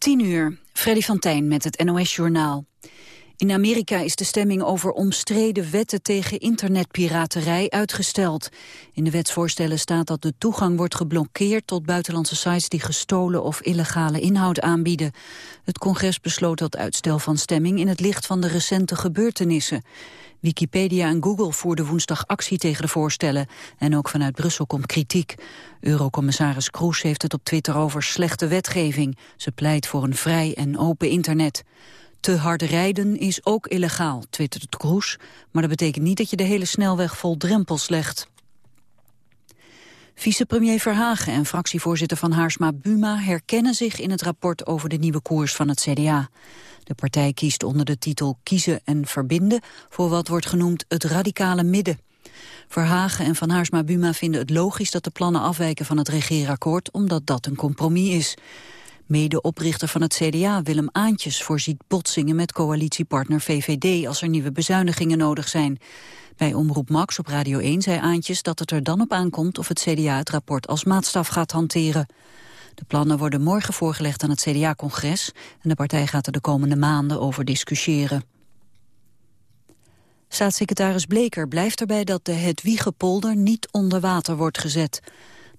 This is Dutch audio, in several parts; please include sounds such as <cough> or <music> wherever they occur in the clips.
10 uur, Freddy van Tijn met het NOS-journaal. In Amerika is de stemming over omstreden wetten tegen internetpiraterij uitgesteld. In de wetsvoorstellen staat dat de toegang wordt geblokkeerd tot buitenlandse sites die gestolen of illegale inhoud aanbieden. Het congres besloot dat uitstel van stemming in het licht van de recente gebeurtenissen. Wikipedia en Google voerden woensdag actie tegen de voorstellen. En ook vanuit Brussel komt kritiek. Eurocommissaris Kroes heeft het op Twitter over slechte wetgeving. Ze pleit voor een vrij en open internet. Te hard rijden is ook illegaal, twittert Kroes. Maar dat betekent niet dat je de hele snelweg vol drempels legt. Vicepremier Verhagen en fractievoorzitter van Haarsma Buma herkennen zich in het rapport over de nieuwe koers van het CDA. De partij kiest onder de titel Kiezen en Verbinden voor wat wordt genoemd het radicale midden. Verhagen en Van Haarsma Buma vinden het logisch dat de plannen afwijken van het regeerakkoord, omdat dat een compromis is. Mede-oprichter van het CDA, Willem Aantjes, voorziet botsingen met coalitiepartner VVD als er nieuwe bezuinigingen nodig zijn. Bij Omroep Max op Radio 1 zei Aantjes dat het er dan op aankomt of het CDA het rapport als maatstaf gaat hanteren. De plannen worden morgen voorgelegd aan het CDA-congres en de partij gaat er de komende maanden over discussiëren. Staatssecretaris Bleker blijft erbij dat de Hedwiegepolder niet onder water wordt gezet.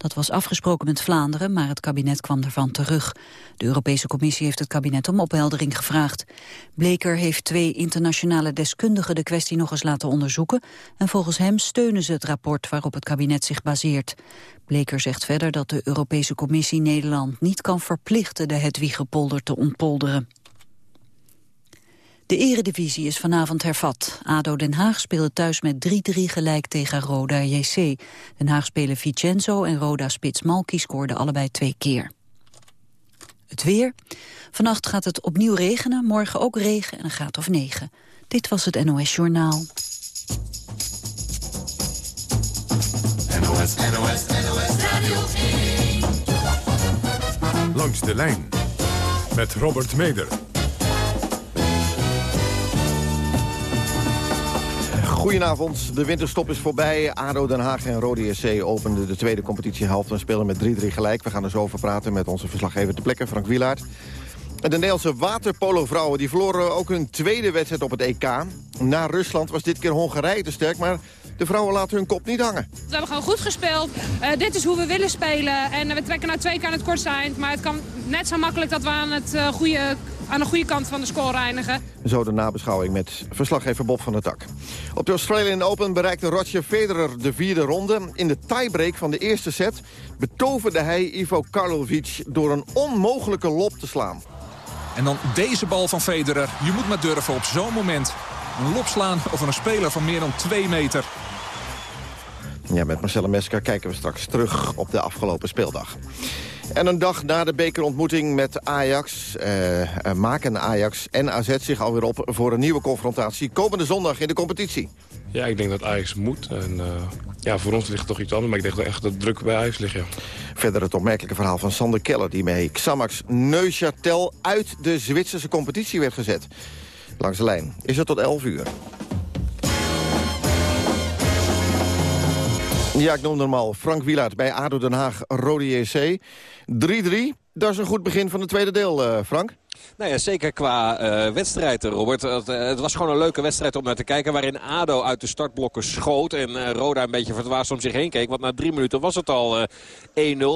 Dat was afgesproken met Vlaanderen, maar het kabinet kwam ervan terug. De Europese Commissie heeft het kabinet om opheldering gevraagd. Bleker heeft twee internationale deskundigen de kwestie nog eens laten onderzoeken... en volgens hem steunen ze het rapport waarop het kabinet zich baseert. Bleker zegt verder dat de Europese Commissie Nederland niet kan verplichten de Hedwiegepolder te ontpolderen. De eredivisie is vanavond hervat. ADO Den Haag speelde thuis met 3-3 gelijk tegen Roda JC. Den Haag spelen Vincenzo en Roda Spits Malki scoorden allebei twee keer. Het weer. Vannacht gaat het opnieuw regenen, morgen ook regen en een graad of 9. Dit was het NOS Journaal. NOS, NOS, NOS Radio 1. Langs de lijn met Robert Meder. Goedenavond, de winterstop is voorbij. ADO Den Haag en Rode SC openden de tweede competitiehelft... en spelen met 3-3 gelijk. We gaan er zo over praten met onze verslaggever te plekken, Frank Wielaert. De Nederlandse waterpolo-vrouwen die verloren ook hun tweede wedstrijd op het EK. Na Rusland was dit keer Hongarije te sterk, maar de vrouwen laten hun kop niet hangen. We hebben gewoon goed gespeeld. Uh, dit is hoe we willen spelen. En we trekken nou twee keer aan het kortste eind. Maar het kan net zo makkelijk dat we aan, het, uh, goede, aan de goede kant van de score eindigen. Zo de nabeschouwing met verslaggever Bob van der Tak. Op de Australian Open bereikte Roger Federer de vierde ronde. In de tiebreak van de eerste set betoverde hij Ivo Karlovic... door een onmogelijke lop te slaan. En dan deze bal van Federer. Je moet maar durven op zo'n moment een lop slaan over een speler van meer dan 2 meter. Ja, met Marcelle Mesker kijken we straks terug op de afgelopen speeldag. En een dag na de bekerontmoeting met Ajax eh, eh maken Ajax en AZ zich alweer op voor een nieuwe confrontatie komende zondag in de competitie. Ja, ik denk dat Ajax moet. En, uh, ja, voor ons ligt het toch iets anders, maar ik denk dat echt de druk bij Ajax ligt. Ja. Verder het opmerkelijke verhaal van Sander Keller... die mee Xamax Neuchâtel uit de Zwitserse competitie werd gezet. Langs de lijn is het tot 11 uur. Ja, ik noem normaal Frank Wielaert bij ADO Den Haag, Rode JC. 3-3, dat is een goed begin van het tweede deel, uh, Frank. Nou ja, zeker qua uh, wedstrijd, Robert. Het, uh, het, was gewoon een leuke wedstrijd om naar te kijken... waarin ADO uit de startblokken schoot en uh, Roda een beetje verdwaasd om zich heen keek. Want na drie minuten was het al 1-0.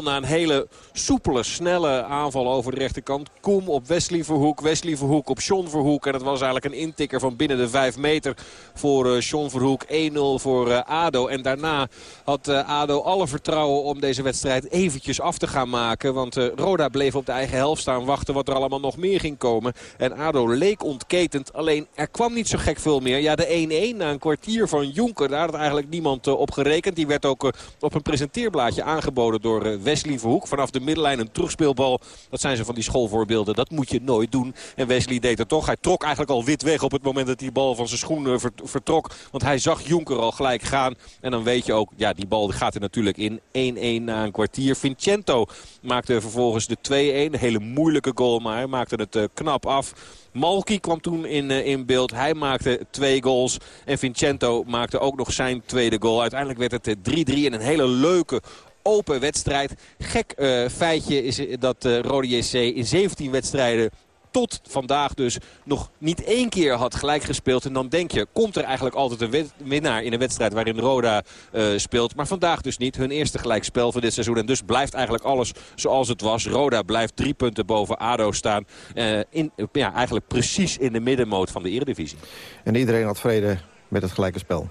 Na een hele soepele, snelle aanval over de rechterkant. Koem op Wesley Verhoek, Wesley Verhoek op John Verhoek. En dat was eigenlijk een intikker van binnen de 5 meter voor John Verhoek. 1-0 voor ADO. En daarna had ADO alle vertrouwen om deze wedstrijd eventjes af te gaan maken. Want Roda bleef op de eigen helft staan wachten wat er allemaal nog meer ging komen. En ADO leek ontketend. Alleen er kwam niet zo gek veel meer. Ja, de 1-1 na een kwartier van Jonker. Daar had eigenlijk niemand uh, op gerekend. Die werd ook uh, op een presenteerblaadje aangeboden door uh, Wesley Verhoek. Vanaf de middenlijn een terugspeelbal. Dat zijn ze van die schoolvoorbeelden. Dat moet je nooit doen. En Wesley deed het toch. Hij trok eigenlijk al wit weg op het moment dat die bal van zijn schoen vertrok. Want hij zag Jonker al gelijk gaan. En dan weet je ook, ja, die bal gaat er natuurlijk in. 1-1 na een kwartier. Vincento maakte vervolgens de 2-1. Een hele moeilijke goal, maar hij maakte het uh, knap af. Malki kwam toen in, uh, in beeld. Hij maakte twee goals. En Vincento maakte ook nog zijn tweede goal. Uiteindelijk werd het 3-3 in een hele leuke open wedstrijd. Gek feitje is dat uh, Rode JC in 17 wedstrijden tot vandaag dus nog niet één keer had gelijk gespeeld. En dan denk je, komt er eigenlijk altijd een winnaar in een wedstrijd waarin Roda uh, speelt. Maar vandaag dus niet. Hun eerste gelijkspel van dit seizoen. En dus blijft eigenlijk alles zoals het was. Roda blijft drie punten boven ADO staan. Uh, in, ja, eigenlijk precies in de middenmoot van de Eredivisie. En iedereen had vrede met het gelijke spel.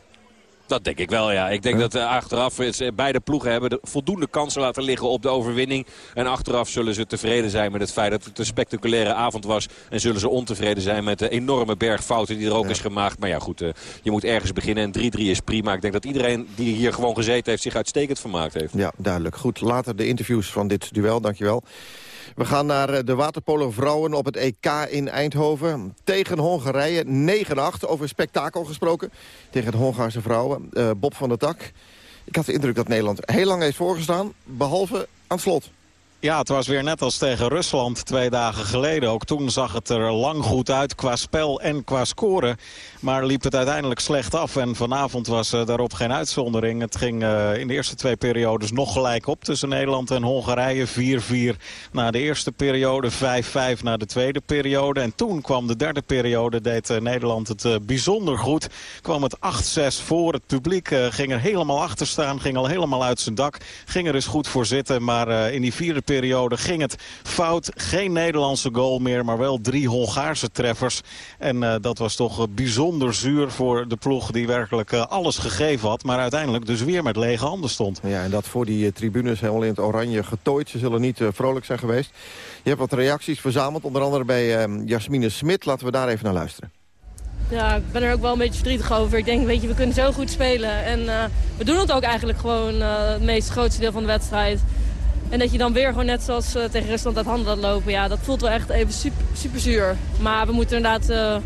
Dat denk ik wel, ja. Ik denk dat uh, achteraf uh, beide ploegen hebben de voldoende kansen laten liggen op de overwinning. En achteraf zullen ze tevreden zijn met het feit dat het een spectaculaire avond was. En zullen ze ontevreden zijn met de enorme berg fouten die er ook is gemaakt. Maar ja, goed, uh, je moet ergens beginnen en 3-3 is prima. Ik denk dat iedereen die hier gewoon gezeten heeft zich uitstekend vermaakt heeft. Ja, duidelijk. Goed, later de interviews van dit duel. Dankjewel. We gaan naar eh, de waterpolo vrouwen op het EK in Eindhoven. Tegen Hongarije 9-8, over spektakel gesproken. Tegen de Hongaarse vrouwen. Uh, Bob van der Tak. Ik had de indruk dat Nederland heel lang heeft voorgestaan. Behalve aan het slot. Ja, het was weer net als tegen Rusland twee dagen geleden. Ook toen zag het er lang goed uit qua spel en qua scoren. Maar liep het uiteindelijk slecht af. En vanavond was uh, daarop geen uitzondering. Het ging uh, in de eerste twee periodes nog gelijk op tussen Nederland en Hongarije. 4-4 na de eerste periode, 5-5 na de tweede periode. En toen kwam de derde periode, deed uh, Nederland het bijzonder goed. Kwam het 8-6 voor. Het publiek ging er helemaal achter staan, ging al helemaal uit zijn dak. Ging er dus goed voor zitten, maar in die vierde periode periode ging het fout. Geen Nederlandse goal meer, maar wel drie Hongaarse treffers. En uh, dat was toch uh, bijzonder zuur voor de ploeg die werkelijk uh, alles gegeven had. Maar uiteindelijk dus weer met lege handen stond. Ja, en dat voor die tribunes helemaal in het oranje getooid. Ze zullen niet vrolijk zijn geweest. Je hebt wat reacties verzameld, onder andere bij ehm, Jasmine Smit. Laten we daar even naar luisteren. Ja, ik ben er ook wel een beetje verdrietig over. Ik denk, weet je, we kunnen zo goed spelen. En we doen het ook eigenlijk gewoon het meest grootste deel van de wedstrijd. En dat je dan weer gewoon net zoals uh, tegen Rusland uit handen laat lopen. Ja, dat voelt wel echt even super, super zuur. Maar we moeten inderdaad uh,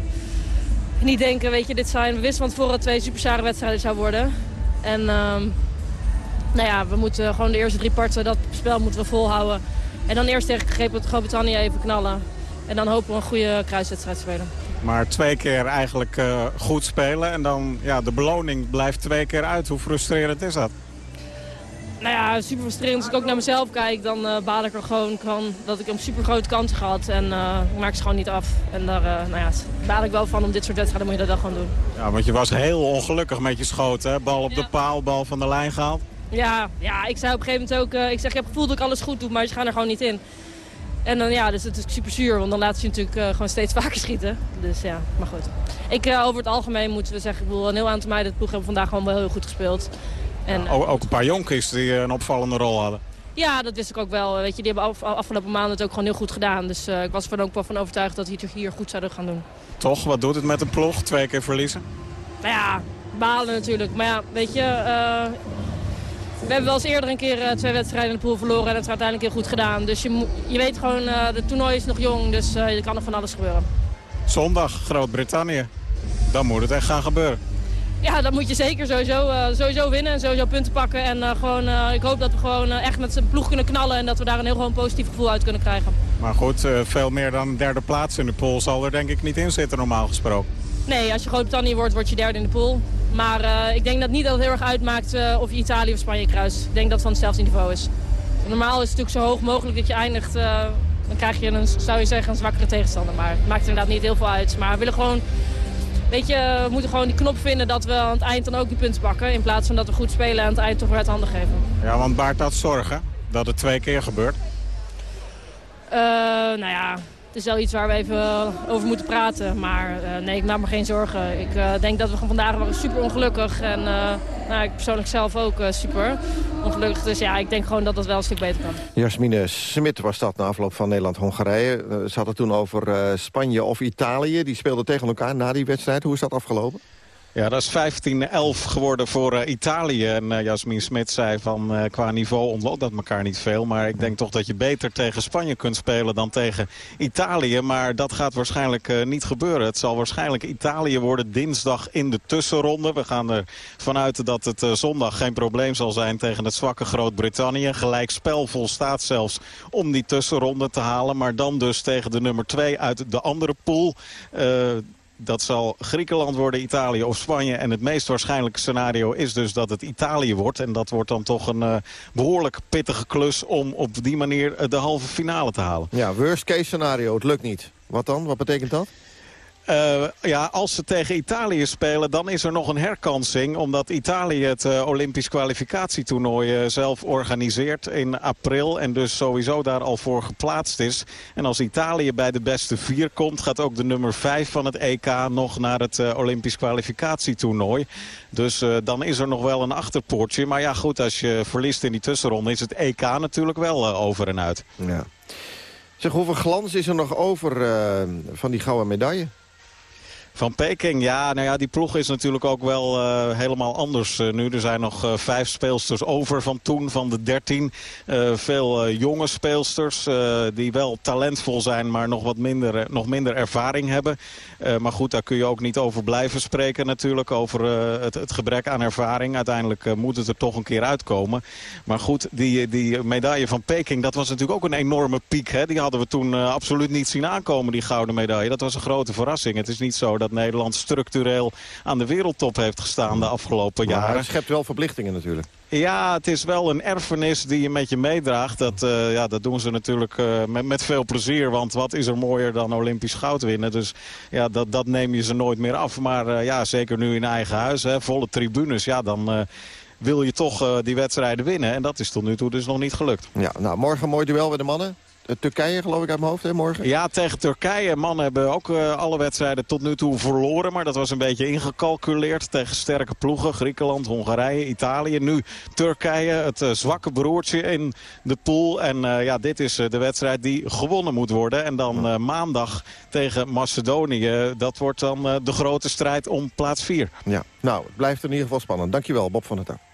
niet denken, weet je, dit zijn... We wisten van tevoren twee super zware wedstrijden zou worden. En uh, nou ja, we moeten gewoon de eerste drie parten, dat spel moeten we volhouden. En dan eerst tegen Groot-Brittannië even knallen. En dan hopen we een goede kruiswedstrijd spelen. Maar twee keer eigenlijk uh, goed spelen en dan ja, de beloning blijft twee keer uit. Hoe frustrerend is dat? Nou ja, super frustrerend. Als ik ook naar mezelf kijk, dan uh, baal ik er gewoon van dat ik een super grote kans gehad. En uh, ik maak ze gewoon niet af. En daar uh, nou ja, baal ik wel van om dit soort wedstrijden moet je dat dan gewoon doen. Ja, want je was heel ongelukkig met je schoten. Hè? Bal op ja. de paal, bal van de lijn gehaald. Ja, ja, ik zei op een gegeven moment ook, ik zeg, ik heb het gevoel dat ik alles goed doe, maar ze gaan er gewoon niet in. En dan ja, dus het is super zuur, want dan laten ze je natuurlijk gewoon steeds <laughs> vaker schieten. Dus ja, maar goed. Ik, over het algemeen moeten we zeggen, ik bedoel, een heel aantal meiden het ploeg hebben vandaag gewoon wel heel goed gespeeld. En, ook een paar jonkies die een opvallende rol hadden. Ja, dat wist ik ook wel. Weet je, die hebben af, afgelopen maanden het ook gewoon heel goed gedaan. Dus uh, ik was er ook wel van overtuigd dat die het hier goed zouden gaan doen. Toch? Wat doet het met een ploeg? Twee keer verliezen? Nou ja, balen natuurlijk. Maar ja, weet je... Uh, we hebben wel eens eerder een keer uh, twee wedstrijden in de pool verloren en dat is uiteindelijk heel goed gedaan. Dus je, je weet gewoon, de toernooi is nog jong, dus er kan er van alles gebeuren. Zondag, Groot-Brittannië. Dan moet het echt gaan gebeuren. Ja, dat moet je zeker sowieso, uh, sowieso winnen en sowieso punten pakken. En uh, gewoon, uh, ik hoop dat we gewoon echt met zijn ploeg kunnen knallen en dat we daar een heel gewoon positief gevoel uit kunnen krijgen. Maar goed, veel meer dan derde plaats in de pool zal er denk ik niet in zitten normaal gesproken. Nee, als je Groot-Brittannië wordt, word je derde in de pool. Maar ik denk dat niet dat het heel erg uitmaakt of je Italië of Spanje kruist. Ik denk dat het van hetzelfde niveau is. Normaal is het natuurlijk zo hoog mogelijk dat je eindigt. dan krijg je een, zou je zeggen, een zwakkere tegenstander. Maar het maakt inderdaad niet heel veel uit. Maar we willen gewoon Weet je, we moeten gewoon die knop vinden dat we aan het eind dan ook die punten pakken. In plaats van dat we goed spelen en aan het eind toch weer uit handen geven. Ja, want baart dat zorgen dat het twee keer gebeurt? Uh, nou ja, is wel iets waar we even over moeten praten. Maar uh, nee, ik maak me geen zorgen. Ik uh, denk dat we vandaag waren super ongelukkig. En nou, ik persoonlijk zelf ook super ongelukkig. Dus ja, ik denk gewoon dat dat wel een stuk beter kan. Jasmine Smit was dat na afloop van Nederland-Hongarije. ze hadden toen over Spanje of Italië. Die speelden tegen elkaar na die wedstrijd. Hoe is dat afgelopen? Ja, dat is 15-11 geworden voor uh, Italië. En uh, Jasmin Smit zei van uh, qua niveau ontloopt dat elkaar niet veel. Maar ik denk toch dat je beter tegen Spanje kunt spelen dan tegen Italië. Maar dat gaat waarschijnlijk niet gebeuren. Het zal waarschijnlijk Italië worden dinsdag in de tussenronde. We gaan er vanuit dat het zondag geen probleem zal zijn tegen het zwakke Groot-Brittannië. Gelijk spel volstaat zelfs om die tussenronde te halen. Maar dan dus tegen de nummer 2 uit de andere pool Dat zal Griekenland worden, Italië of Spanje. En het meest waarschijnlijke scenario is dus dat het Italië wordt. En dat wordt dan toch een uh, behoorlijk pittige klus om op die manier de halve finale te halen. Ja, worst case scenario, het lukt niet. Wat dan? Wat betekent dat? Uh, ja, als ze tegen Italië spelen, dan is er nog een herkansing. Omdat Italië het uh, Olympisch kwalificatietoernooi uh, zelf organiseert in april. En dus sowieso daar al voor geplaatst is. En als Italië bij de beste vier komt, gaat ook de nummer vijf van het EK nog naar het Olympisch kwalificatietoernooi. Dus dan is er nog wel een achterpoortje. Maar ja, goed, als je verliest in die tussenronde is het EK natuurlijk wel over en uit. Ja. Zeg, hoeveel glans is er nog over van die gouden medaille? Van Peking, ja, nou ja, die ploeg is natuurlijk ook wel uh, helemaal anders uh, nu. Er zijn nog uh, vijf speelsters over van toen, van de dertien. veel jonge speelsters die wel talentvol zijn, maar nog wat minder, nog minder ervaring hebben. maar goed, daar kun je ook niet over blijven spreken natuurlijk, over het, het, gebrek aan ervaring. Uiteindelijk moet het er toch een keer uitkomen. Maar goed, die, die medaille van Peking, dat was natuurlijk ook een enorme piek. Hè? Die hadden we toen absoluut niet zien aankomen, die gouden medaille. Dat was een grote verrassing. Het is niet zo dat dat Nederland structureel aan de wereldtop heeft gestaan de afgelopen maar jaren. het schept wel verplichtingen natuurlijk. Ja, het is wel een erfenis die je met je meedraagt. Dat, uh, ja, dat doen ze natuurlijk uh, met, met veel plezier. Want wat is er mooier dan Olympisch goud winnen? Dus ja, dat, dat neem je ze nooit meer af. Maar uh, ja, zeker nu in eigen huis, hè, volle tribunes. Ja, dan wil je toch die wedstrijden winnen. En dat is tot nu toe dus nog niet gelukt. Ja, nou, morgen een mooi duel bij de mannen. Turkije geloof ik uit mijn hoofd, hè, morgen? Ja, tegen Turkije. Mannen hebben ook uh, alle wedstrijden tot nu toe verloren. Maar dat was een beetje ingecalculeerd tegen sterke ploegen. Griekenland, Hongarije, Italië. Nu Turkije, het uh, zwakke broertje in de pool. En uh, ja, dit is de wedstrijd die gewonnen moet worden. En dan maandag tegen Macedonië. Dat wordt dan de grote strijd om plaats 4. Ja, nou, het blijft in ieder geval spannend. Dankjewel, Bob van der Tak.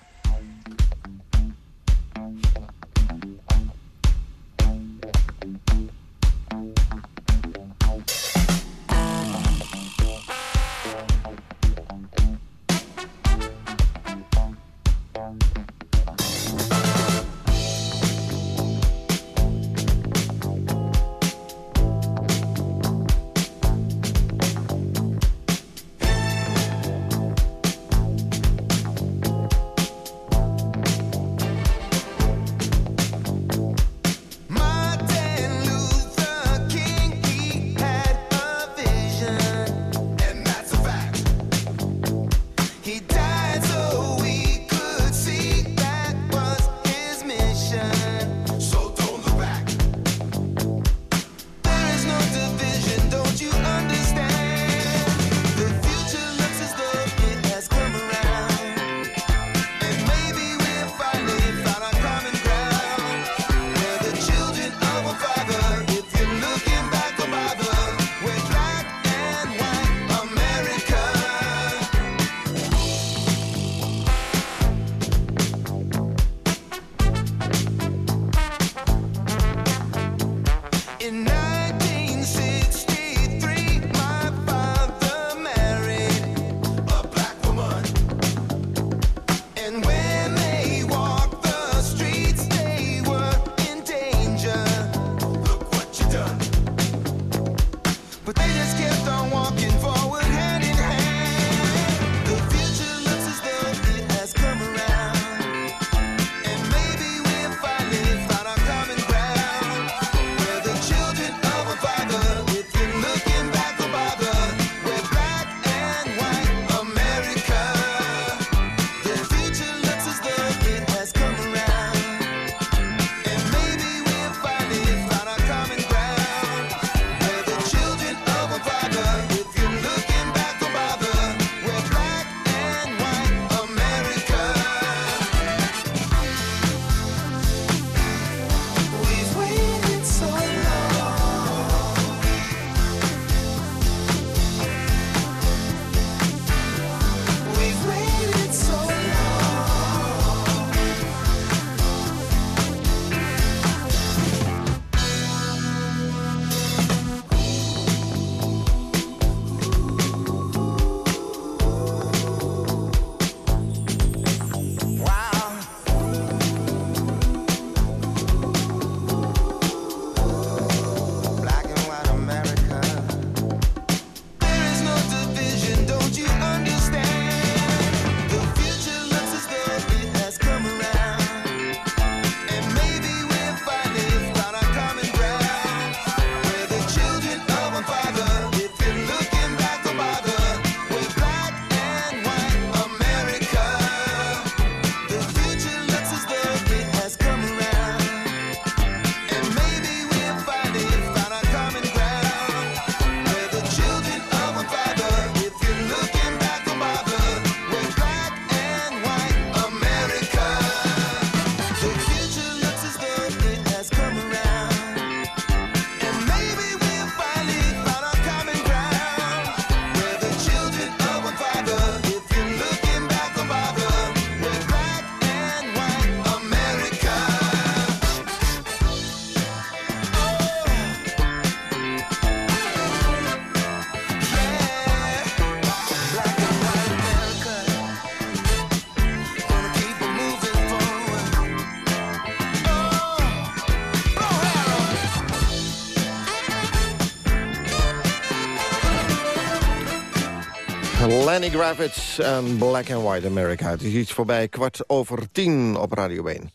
Lenny Gravitz en Black and White America. Het is iets voorbij kwart over tien op Radio 1.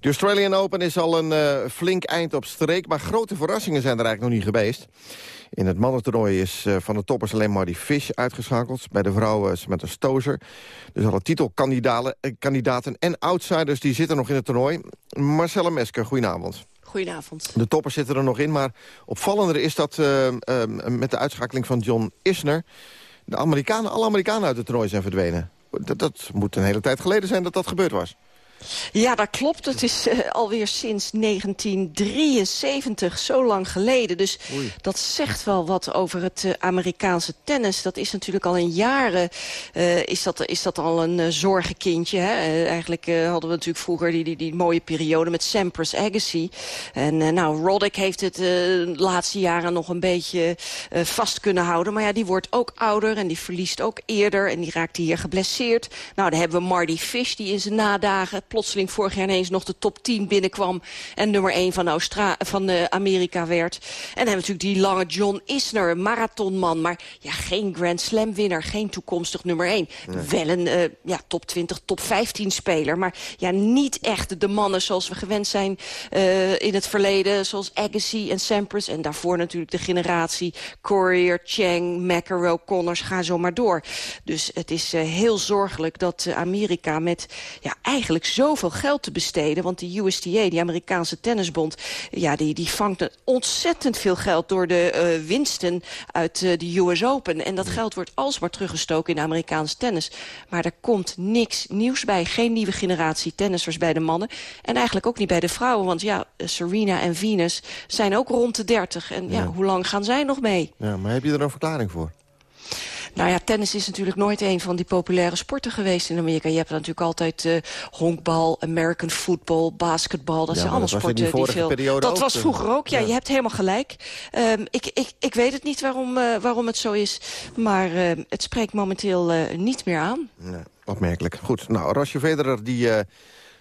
De Australian Open is al een uh, flink eind op streek... maar grote verrassingen zijn er eigenlijk nog niet geweest. In het mannentoernooi is uh, van de toppers alleen maar die Fish uitgeschakeld. Bij de vrouwen is met een stozer. Dus alle titelkandidaten en outsiders die zitten nog in het toernooi. Marcella Mesker, goedenavond. Goedenavond. De toppers zitten er nog in, maar opvallender is dat uh, met de uitschakeling van John Isner... de Amerikanen, alle Amerikanen uit het toernooi zijn verdwenen. Dat, dat moet een hele tijd geleden zijn dat dat gebeurd was. Ja, dat klopt. Het is uh, alweer sinds 1973, zo lang geleden. Dus Oei. dat zegt wel wat over het uh, Amerikaanse tennis. Dat is natuurlijk al in jaren uh, is dat, is dat al een zorgenkindje. Hè? eigenlijk hadden we natuurlijk vroeger die, die, die mooie periode met Sampras Agassi. En nou, Roddick heeft het de laatste jaren nog een beetje vast kunnen houden. Maar ja, die wordt ook ouder en die verliest ook eerder. En die raakt hier geblesseerd. Nou, dan hebben we Marty Fish, die in zijn nadagen plotseling vorig jaar ineens nog de top 10 binnenkwam... en nummer 1 van, Austra van uh, Amerika werd. En dan hebben we natuurlijk die lange John Isner, een marathonman... maar ja, geen Grand Slam winnaar, geen toekomstig nummer 1. Nee. Wel een uh, ja, top 20, top 15 speler... maar ja, niet echt de mannen zoals we gewend zijn uh, in het verleden... zoals Agassi en Sampras en daarvoor natuurlijk de generatie... Courier, Chang, McEnroe, Connors, ga zo maar door. Dus het is heel zorgelijk dat Amerika met ja, eigenlijk zoveel geld te besteden. Want de USTA, die Amerikaanse tennisbond... Ja, die, die vangt ontzettend veel geld door de uh, winsten uit uh, de US Open. En dat geld wordt alsmaar teruggestoken in de Amerikaanse tennis. Maar er komt niks nieuws bij. Geen nieuwe generatie tennissers bij de mannen. En eigenlijk ook niet bij de vrouwen. Want ja, Serena en Venus zijn ook rond de 30. En ja, ja hoe lang gaan zij nog mee? Ja, maar heb je er een verklaring voor? Nou ja, tennis is natuurlijk nooit een van die populaire sporten geweest in Amerika. Je hebt natuurlijk altijd uh, honkbal, American football, basketbal. Dat ja, zijn allemaal dat sporten die, die veel... Dat ook, was vroeger ook, ja, ja, Je hebt helemaal gelijk. Um, ik, ik, ik weet het niet waarom, uh, waarom het zo is. Maar uh, het spreekt momenteel niet meer aan. Nee, opmerkelijk. Goed, nou, Rasje Federer die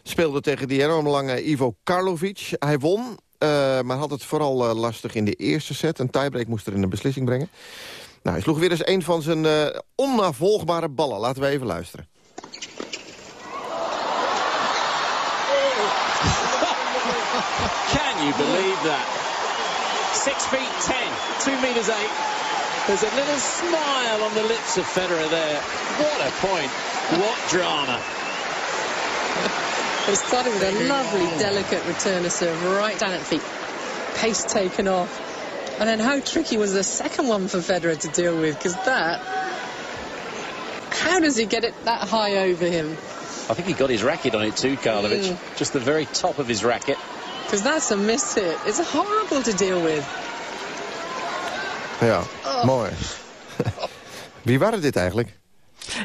speelde tegen die enorm lange Ivo Karlovic. Hij won, maar had het vooral lastig in de eerste set. Een tiebreak moest er in de beslissing brengen. Nou, hij sloeg weer eens een van zijn uh, onnavolgbare ballen. Laten we even luisteren. <laughs> Can you believe that? 6 feet 10, 2 meters 8. There's a little smile on the lips of Federer there. What a point. What drama. It started with a lovely, delicate return of serve right down at feet. Pace taken off. And then how tricky was the second one for Federer to deal with? Because that, how does he get it that high over him? I think he got his racket on it too, Karlovic. Mm. Just the very top of his racket. Because that's a miss hit. It's horrible to deal with. Ja, oh. mooi. <laughs> Wie waren dit eigenlijk?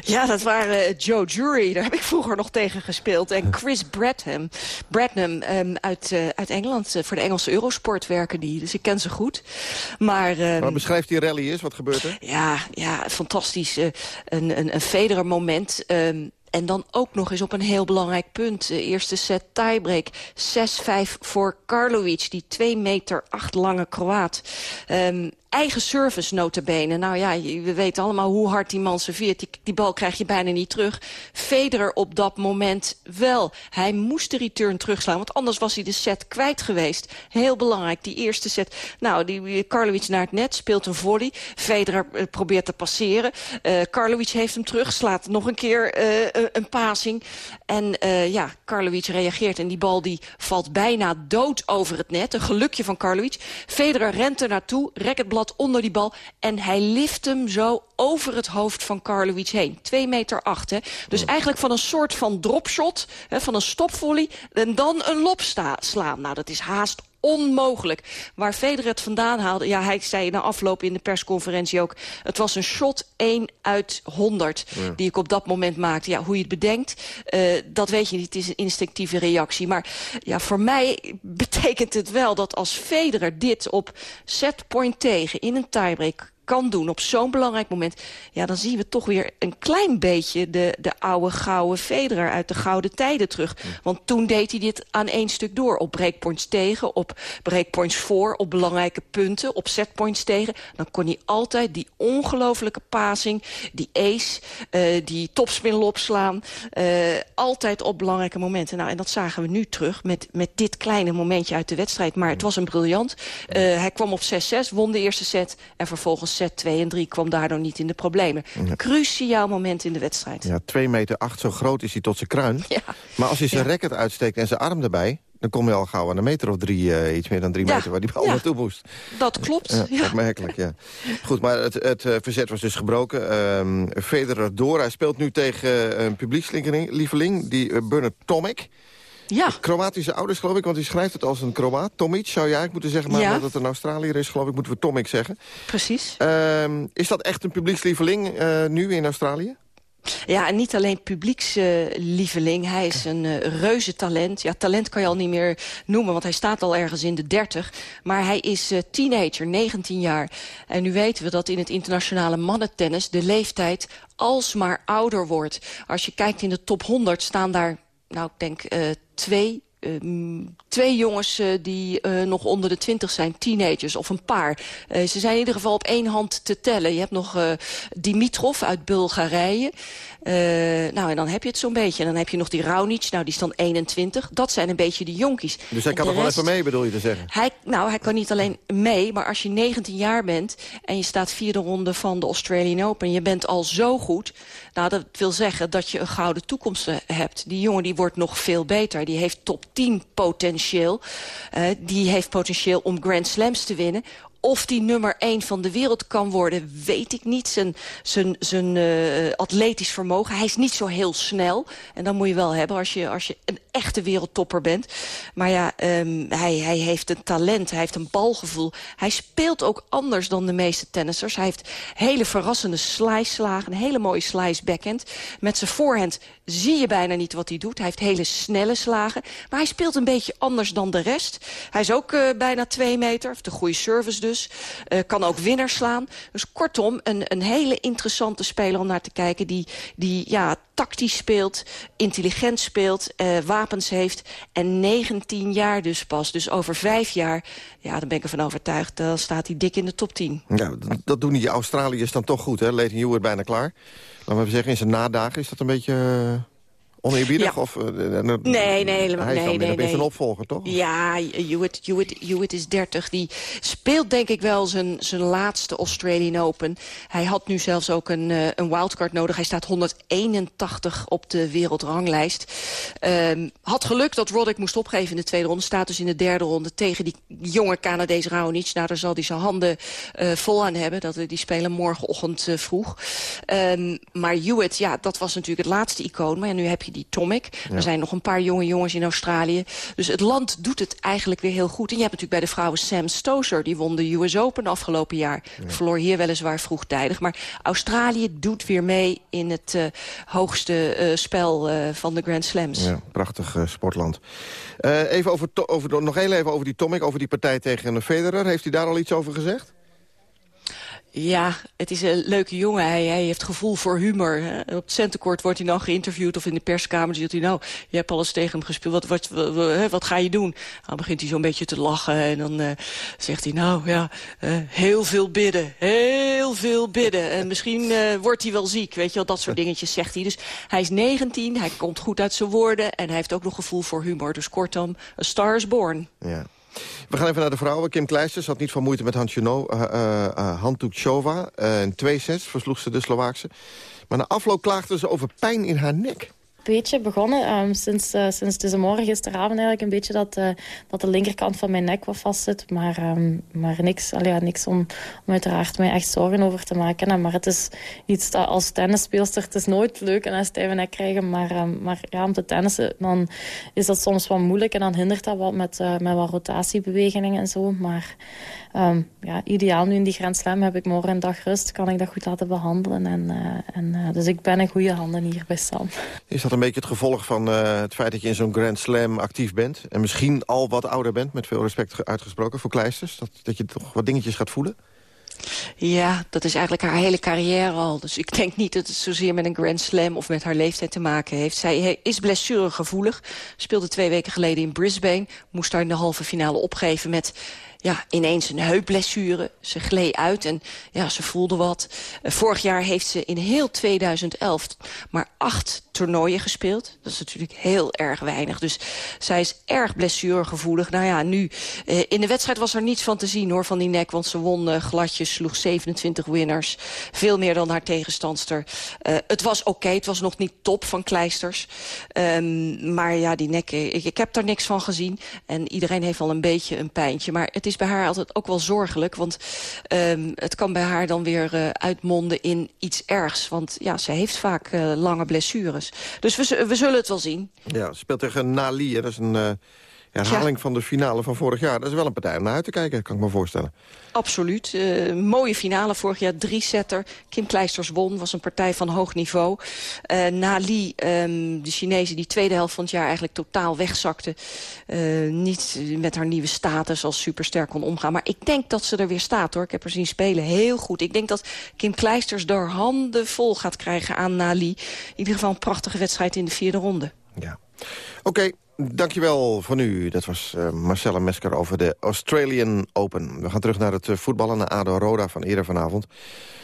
Ja, dat waren uh, Joe Jury. Daar heb ik vroeger nog tegen gespeeld. En Chris Bradham, Bradham um, uit, uh, uit Engeland. Uh, voor de Engelse Eurosport werken die. Dus ik ken ze goed. Maar, um, maar beschrijft die rally eens. Wat gebeurt er? Ja, ja fantastisch. een, een, een Federer moment. Um, en dan ook nog eens op een heel belangrijk punt. De eerste set tiebreak. 6-5 voor Karlovic, die 2 meter 8 lange Kroaat. Um, eigen service notabene. Nou ja, we weten allemaal hoe hard die man serveert. Die, bal krijg je bijna niet terug. Federer op dat moment wel. Hij moest de return terugslaan, want anders was hij de set kwijt geweest. Heel belangrijk, die eerste set. Nou, die Karlovic naar het net, speelt een volley. Federer uh, probeert te passeren. Uh, Karlovic heeft hem terug, slaat nog een keer uh, een passing. En ja, Karlovic reageert en die bal die valt bijna dood over het net. Een gelukje van Karlovic. Federer rent er naartoe, racketblad onder die bal. En hij lift hem zo over het hoofd van Karlovic heen. 2 meter acht, hè. Dus eigenlijk van een soort van dropshot, hè, van een stopvolley... en dan een lop slaan. Nou, dat is haast onmogelijk. Waar Federer het vandaan haalde... ja, hij zei na afloop in de persconferentie ook... het was een shot 1 uit 100 ja. die ik op dat moment maakte. Ja, hoe je het bedenkt, uh, dat weet je niet. Het is een instinctieve reactie. Maar ja, voor mij <laughs> betekent het wel dat als Federer dit op setpoint tegen... in een tiebreak kan doen op zo'n belangrijk moment... ja, dan zien we toch weer een klein beetje de, de oude gouden Federer uit de gouden tijden terug. Want toen deed hij dit aan één stuk door. Op breakpoints tegen, op breakpoints voor, op belangrijke punten, op setpoints tegen. Dan kon hij altijd die ongelofelijke passing, die ace, uh, die topspin opslaan. Uh, altijd op belangrijke momenten. Nou, en dat zagen we nu terug met, met dit kleine momentje uit de wedstrijd. Maar het was een briljant. Uh, hij kwam op 6-6, won de eerste set en vervolgens set 2 en 3 kwam daardoor niet in de problemen. Ja. Cruciaal moment in de wedstrijd. Ja, 2 meter 8, zo groot is hij tot zijn kruin. Ja. Maar als hij zijn racket uitsteekt en zijn arm erbij... dan kom je al gauw aan een meter of drie, uh, iets meer dan drie ja. meter... waar die bal naartoe moest. Dat klopt. Ja, Opmerkelijk, ja. Goed, maar het, het uh, verzet was dus gebroken. Um, Federer door. Hij speelt nu tegen een publiekslieveling, die uh, Bernard Tomic... Ja. Kroatische ouders, geloof ik, want hij schrijft het als een Kroaat. Tomic zou je eigenlijk moeten zeggen, maar ja. omdat het een Australiër is, geloof ik, moeten we Tomic zeggen. Precies. Uh, is dat echt een publiekslieveling uh, nu in Australië? Ja, en niet alleen publiekslieveling. Uh, hij is een uh, reuze talent. Ja, talent kan je al niet meer noemen, want hij staat al ergens in de 30. Maar hij is uh, teenager, 19 jaar. En nu weten we dat in het internationale mannentennis... de leeftijd alsmaar ouder wordt. Als je kijkt in de top 100 staan daar nou, ik denk twee Uh, twee jongens uh, die uh, nog onder de twintig zijn, teenagers of een paar. ze zijn in ieder geval op één hand te tellen. Je hebt nog Dimitrov uit Bulgarije. Nou, en dan heb je het zo'n beetje. En dan heb je nog die Raonic, nou, die is dan 21. Dat zijn een beetje die jonkies. Dus hij kan nog wel even mee, bedoel je te zeggen? Hij, nou, hij kan niet alleen mee, maar als je 19 jaar bent... en je staat vierde ronde van de Australian Open... en je bent al zo goed... Nou, dat wil zeggen dat je een gouden toekomst hebt. Die jongen die wordt nog veel beter. Die heeft top 10 potentieel. Uh, die heeft potentieel om Grand Slams te winnen of die nummer 1 van de wereld kan worden, weet ik niet. Zijn, zijn, zijn uh, atletisch vermogen. Hij is niet zo heel snel. En dat moet je wel hebben als je, als je een echte wereldtopper bent. Maar ja, um, hij, hij heeft een talent. Hij heeft een balgevoel. Hij speelt ook anders dan de meeste tennissers. Hij heeft hele verrassende slice-slagen. Een hele mooie slice-backhand. Met zijn voorhand zie je bijna niet wat hij doet. Hij heeft hele snelle slagen. Maar hij speelt een beetje anders dan de rest. Hij is ook uh, bijna twee meter. Heeft een goede service dus. Uh, kan ook winnaars slaan. Dus kortom, een, een hele interessante speler om naar te kijken. Die, die ja, tactisch speelt, intelligent speelt, uh, wapens heeft. En 19 jaar dus pas. Dus over vijf jaar, ja, dan ben ik ervan overtuigd... dan staat hij dik in de top 10. Ja, dat doen die Australiërs dan toch goed, hè? Leighton Hewitt bijna klaar. Laten we zeggen, in zijn nadagen is dat een beetje... Uh... Oneerbiedig? Ja. Of, uh, nee, nee, helemaal hij is nee, nee, nee. een opvolger, toch? Ja, Hewitt, Hewitt, Hewitt is 30. Die speelt denk ik wel zijn, zijn laatste Australian Open. Hij had nu zelfs ook een, uh, een wildcard nodig. Hij staat 181 op de wereldranglijst. Um, had geluk dat Roddick moest opgeven in de tweede ronde. Staat dus in de derde ronde tegen die jonge Canadees Raonic. Nou, daar zal hij zijn handen uh, vol aan hebben. Dat, die spelen morgenochtend vroeg. Um, maar Hewitt, ja, dat was natuurlijk het laatste icoon. Maar ja, nu heb je die Tomic. Ja. Er zijn nog een paar jonge jongens in Australië. Dus het land doet het eigenlijk weer heel goed. En je hebt natuurlijk bij de vrouwen Sam Stoser. Die won de US Open afgelopen jaar. Ja. Verloor hier weliswaar vroegtijdig. Maar Australië doet weer mee in het uh, hoogste uh, spel uh, van de Grand Slams. Ja, prachtig sportland. even over, over, nog heel even over die Tomic, over die partij tegen Federer. Heeft hij daar al iets over gezegd? Ja, het is een leuke jongen. Hij, hij heeft gevoel voor humor. Hè. Op het centenkort wordt hij dan geïnterviewd of in de perskamer zegt hij... nou, je hebt alles tegen hem gespeeld, wat, wat, wat, ga je doen? Dan begint hij zo'n beetje te lachen en dan uh, zegt hij... nou ja, uh, heel veel bidden, heel veel bidden. En misschien uh, wordt hij wel ziek, weet je wel, dat soort dingetjes zegt hij. Dus hij is 19, hij komt goed uit zijn woorden... en hij heeft ook nog gevoel voor humor. Dus kortom, a star is born. Ja. We gaan even naar de vrouwen. Kim Kleisters had niet van moeite met Hantuchova. Uh, in twee sets versloeg ze de Slovaakse. Maar na afloop klaagde ze over pijn in haar nek beetje begonnen. Um, sinds, uh, sinds deze morgen, gisteravond eigenlijk, een beetje dat, uh, dat de linkerkant van mijn nek wat vast zit. Maar, um, maar niks, allee, niks om, uiteraard mij echt zorgen over te maken. Maar het is iets dat als tennisspeelster, het is nooit leuk en een stijve nek krijgen. Maar, um, maar ja, om te tennissen, dan is dat soms wat moeilijk. En dan hindert dat wat met, uh, met wat rotatiebewegingen en zo. Maar um, ja, ideaal nu in die Grand Slam heb ik morgen een dag rust. Kan ik dat goed laten behandelen. En, uh, en, uh, dus ik ben in goede handen hier bij Sam. Is dat een beetje het gevolg van uh, het feit dat je in zo'n Grand Slam actief bent... en misschien al wat ouder bent, met veel respect uitgesproken voor kleisters? Dat, dat je toch wat dingetjes gaat voelen? Ja, dat is eigenlijk haar hele carrière al. Dus ik denk niet dat het zozeer met een Grand Slam of met haar leeftijd te maken heeft. Zij is blessuregevoelig. Speelde twee weken geleden in Brisbane. Moest daar in de halve finale opgeven met ja, ineens een heupblessure. Ze gleed uit en ja, ze voelde wat. Uh, vorig jaar heeft ze in heel 2011 maar acht toernooien gespeeld. Dat is natuurlijk heel erg weinig. Dus zij is erg blessuregevoelig. Nou ja, nu, uh, in de wedstrijd was er niets van te zien hoor, van die nek. Want ze won uh, gladjes, sloeg 27 winners. Veel meer dan haar tegenstandster. het was oké, het was nog niet top van Kleisters. Um, maar ja, die nek, ik, ik heb daar niks van gezien. En iedereen heeft wel een beetje een pijntje. Maar het is bij haar altijd ook wel zorgelijk. Want um, het kan bij haar dan weer uh, uitmonden in iets ergs. Want ja, ze heeft vaak uh, lange blessures. Dus we, we zullen het wel zien. Ja, ze speelt tegen Nali. Dat is een... Herhaling ja. van de finale van vorig jaar. Dat is wel een partij om naar uit te kijken, kan ik me voorstellen. Absoluut. Uh, mooie finale vorig jaar, drie-setter. Kim Kleisters won, was een partij van hoog niveau. Uh, Nali, um, de Chinese die tweede helft van het jaar eigenlijk totaal wegzakte. Uh, niet met haar nieuwe status als superster kon omgaan. Maar ik denk dat ze er weer staat hoor. Ik heb haar zien spelen, heel goed. Ik denk dat Kim Kleisters er handen vol gaat krijgen aan Nali. In ieder geval een prachtige wedstrijd in de vierde ronde. Ja. Oké, okay, Dankjewel voor nu. Dat was uh, Marcella Mesker over de Australian Open. We gaan terug naar het uh, voetballen, naar ADO Roda van eerder vanavond.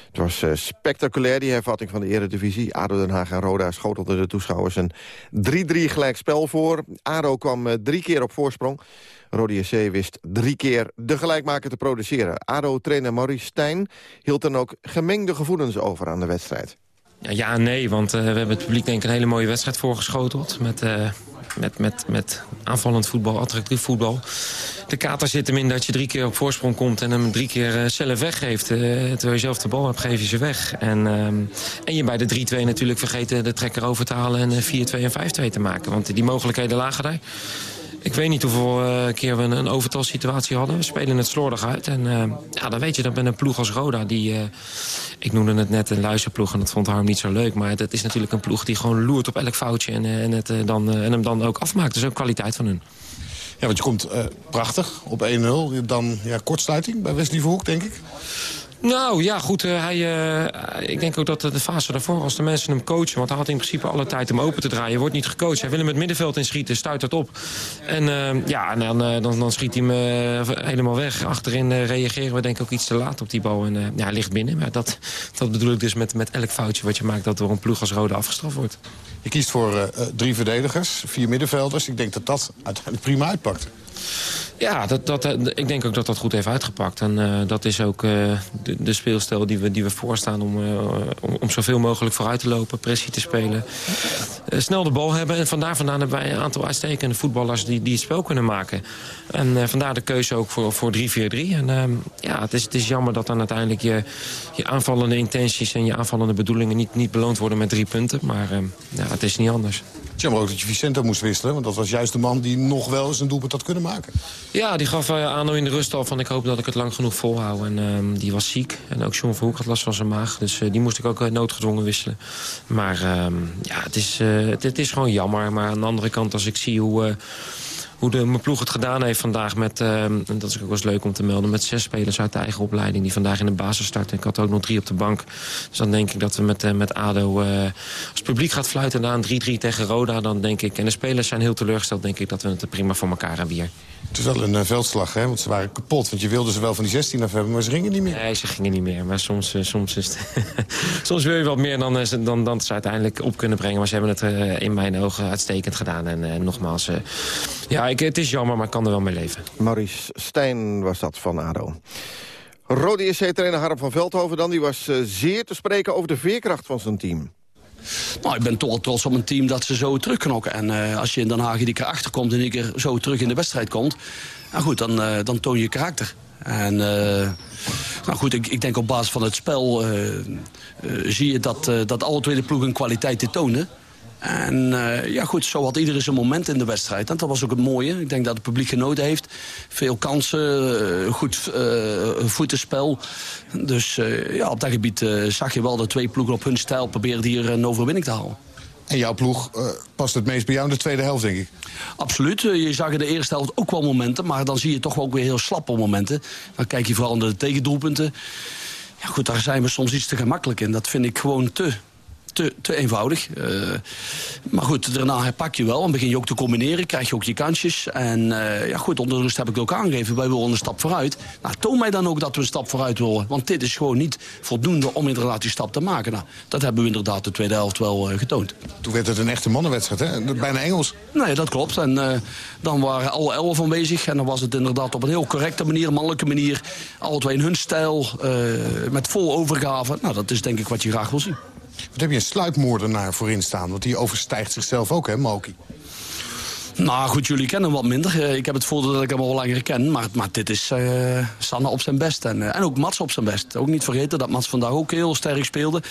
Het was uh, spectaculair, die hervatting van de eredivisie. ADO Den Haag en Roda schotelden de toeschouwers een 3-3 gelijk spel voor. ADO kwam drie keer op voorsprong. Rode SC wist drie keer de gelijkmaker te produceren. ADO-trainer Maurice Stijn hield dan ook gemengde gevoelens over aan de wedstrijd. Ja, en nee, want we hebben het publiek denk ik een hele mooie wedstrijd voorgeschoteld. Met met, met, met aanvallend voetbal, attractief voetbal. De kater zit hem in dat je drie keer op voorsprong komt... en hem drie keer uh, zelf weggeeft. Terwijl je zelf de bal hebt, geef je ze weg. En, uh, en je bij de 3-2 natuurlijk vergeten de trekker over te halen... en 4-2 en 5-2 te maken. Want die mogelijkheden lagen daar. Ik weet niet hoeveel uh, keer we een, een overtalsituatie hadden. We spelen het slordig uit. En uh, ja, dan weet je dat met een ploeg als Roda... die, uh, ik noemde het net een luisterploeg en dat vond Harm niet zo leuk... maar dat is natuurlijk een ploeg die gewoon loert op elk foutje... en, en, het, dan, en hem dan ook afmaakt. Is ook kwaliteit van hun. Ja, want je komt prachtig op 1-0. Dan ja, kortsluiting bij Wesley Verhoek, denk ik. Nou ja, goed. Uh, hij, uh, ik denk ook dat de fase daarvoor, als de mensen hem coachen... want hij had in principe alle tijd om open te draaien. wordt niet gecoacht. Hij wil hem het middenveld inschieten, stuit dat op. En uh, ja, en dan, dan, dan, schiet hij hem helemaal weg. Achterin reageren we denk ik ook iets te laat op die bal. En ja, ligt binnen. Maar dat, dat bedoel ik dus met, met elk foutje wat je maakt... dat door een ploeg als Rode afgestraft wordt. Je kiest voor drie verdedigers, vier middenvelders. Ik denk dat dat uiteindelijk prima uitpakt. Ja, dat, dat, ik denk ook dat dat goed heeft uitgepakt. En uh, dat is ook uh, de, de, speelstijl die we, die we voorstaan om, om, om, zoveel mogelijk vooruit te lopen, pressie te spelen. snel de bal hebben en vandaar vandaan hebben wij een aantal uitstekende voetballers die, die het spel kunnen maken. En vandaar de keuze ook voor, voor 3-4-3. En ehm, ja, het is, het is jammer dat dan uiteindelijk je, je aanvallende intenties en je aanvallende bedoelingen niet, niet beloond worden met drie punten. Maar ehm, ja, het is niet anders. Jammer ook dat je Vicente moest wisselen, want dat was juist de man die nog wel eens een doelpunt had kunnen maken. Ja, die gaf uh, Arno in de rust al van ik hoop dat ik het lang genoeg volhoud. En uh, die was ziek. En ook John Verhoek had last van zijn maag. Dus uh, die moest ik ook uh, noodgedwongen wisselen. Maar ehm, ja, het is, het, is gewoon jammer. Maar aan de andere kant, als ik zie hoe hoe de, mijn ploeg het gedaan heeft vandaag met, uh, en dat is ook wel eens leuk om te melden... met zes spelers uit de eigen opleiding die vandaag in de basis starten. Ik had ook nog drie op de bank. Dus dan denk ik dat we met, uh, met ADO... Uh, als het publiek gaat fluiten na een 3-3 tegen Roda, dan denk ik... en de spelers zijn heel teleurgesteld, denk ik dat we het prima voor elkaar hebben hier. Het is wel een veldslag, hè? want ze waren kapot. Want je wilde ze wel van die 16 af hebben, maar ze gingen niet meer. Nee, ze gingen niet meer. Maar soms, soms, is <laughs> soms wil je wat meer dan, dan, dan ze uiteindelijk op kunnen brengen. Maar ze hebben het in mijn ogen uitstekend gedaan. En nogmaals, ja, ik, het is jammer, maar ik kan er wel mee leven. Maurice Stijn was dat van ADO. Rode SC-trainer Harm van Veldhoven dan, die was uh, zeer te spreken over de veerkracht van zijn team. Nou, ik ben toch wel trots op een team dat ze zo terugknokken. En uh, als je in Den Haag die keer achterkomt en die keer zo terug in de wedstrijd komt... Nou goed, dan, uh, dan toon je karakter. En nou goed, ik, ik, denk op basis van het spel zie je dat, dat alle twee de ploegen kwaliteit tonen. En uh, ja goed, zo had iedereen zijn moment in de wedstrijd. En dat was ook het mooie. Ik denk dat het publiek genoten heeft. Veel kansen, uh, goed uh, voetenspel. Dus ja, op dat gebied zag je wel dat twee ploegen op hun stijl proberen hier een overwinning te halen. En jouw ploeg past het meest bij jou in de tweede helft, denk ik? Absoluut. Je zag in de eerste helft ook wel momenten. Maar dan zie je toch ook weer heel slappe momenten. Dan kijk je vooral naar de tegendoelpunten. Ja goed, daar zijn we soms iets te gemakkelijk in. Dat vind ik gewoon te, te, te eenvoudig. Uh, maar goed, daarna herpak je wel en begin je ook te combineren. Krijg je ook je kansjes. En uh, ja goed, onder heb ik het ook aangegeven. Wij willen een stap vooruit. Nou, toon mij dan ook dat we een stap vooruit willen. Want dit is gewoon niet voldoende om inderdaad die stap te maken. Nou, dat hebben we inderdaad de tweede helft wel uh, getoond. Toen werd het een echte mannenwedstrijd, hè? Bijna Engels. Nee, dat klopt. En dan waren alle elf aanwezig. En dan was het inderdaad op een heel correcte manier, mannelijke manier. Alle twee in hun stijl, met vol overgave. Nou, dat is denk ik wat je graag wil zien. Wat heb je een sluipmoordenaar voorin staan? Want die overstijgt zichzelf ook, hè, Moki? Nou goed, jullie kennen hem wat minder. Eh, ik heb het voordeel dat ik hem al langer ken. Maar, maar dit is uh, Sanne op zijn best. En, uh, en ook Mats op zijn best. Ook niet vergeten dat Mats vandaag ook heel sterk speelde.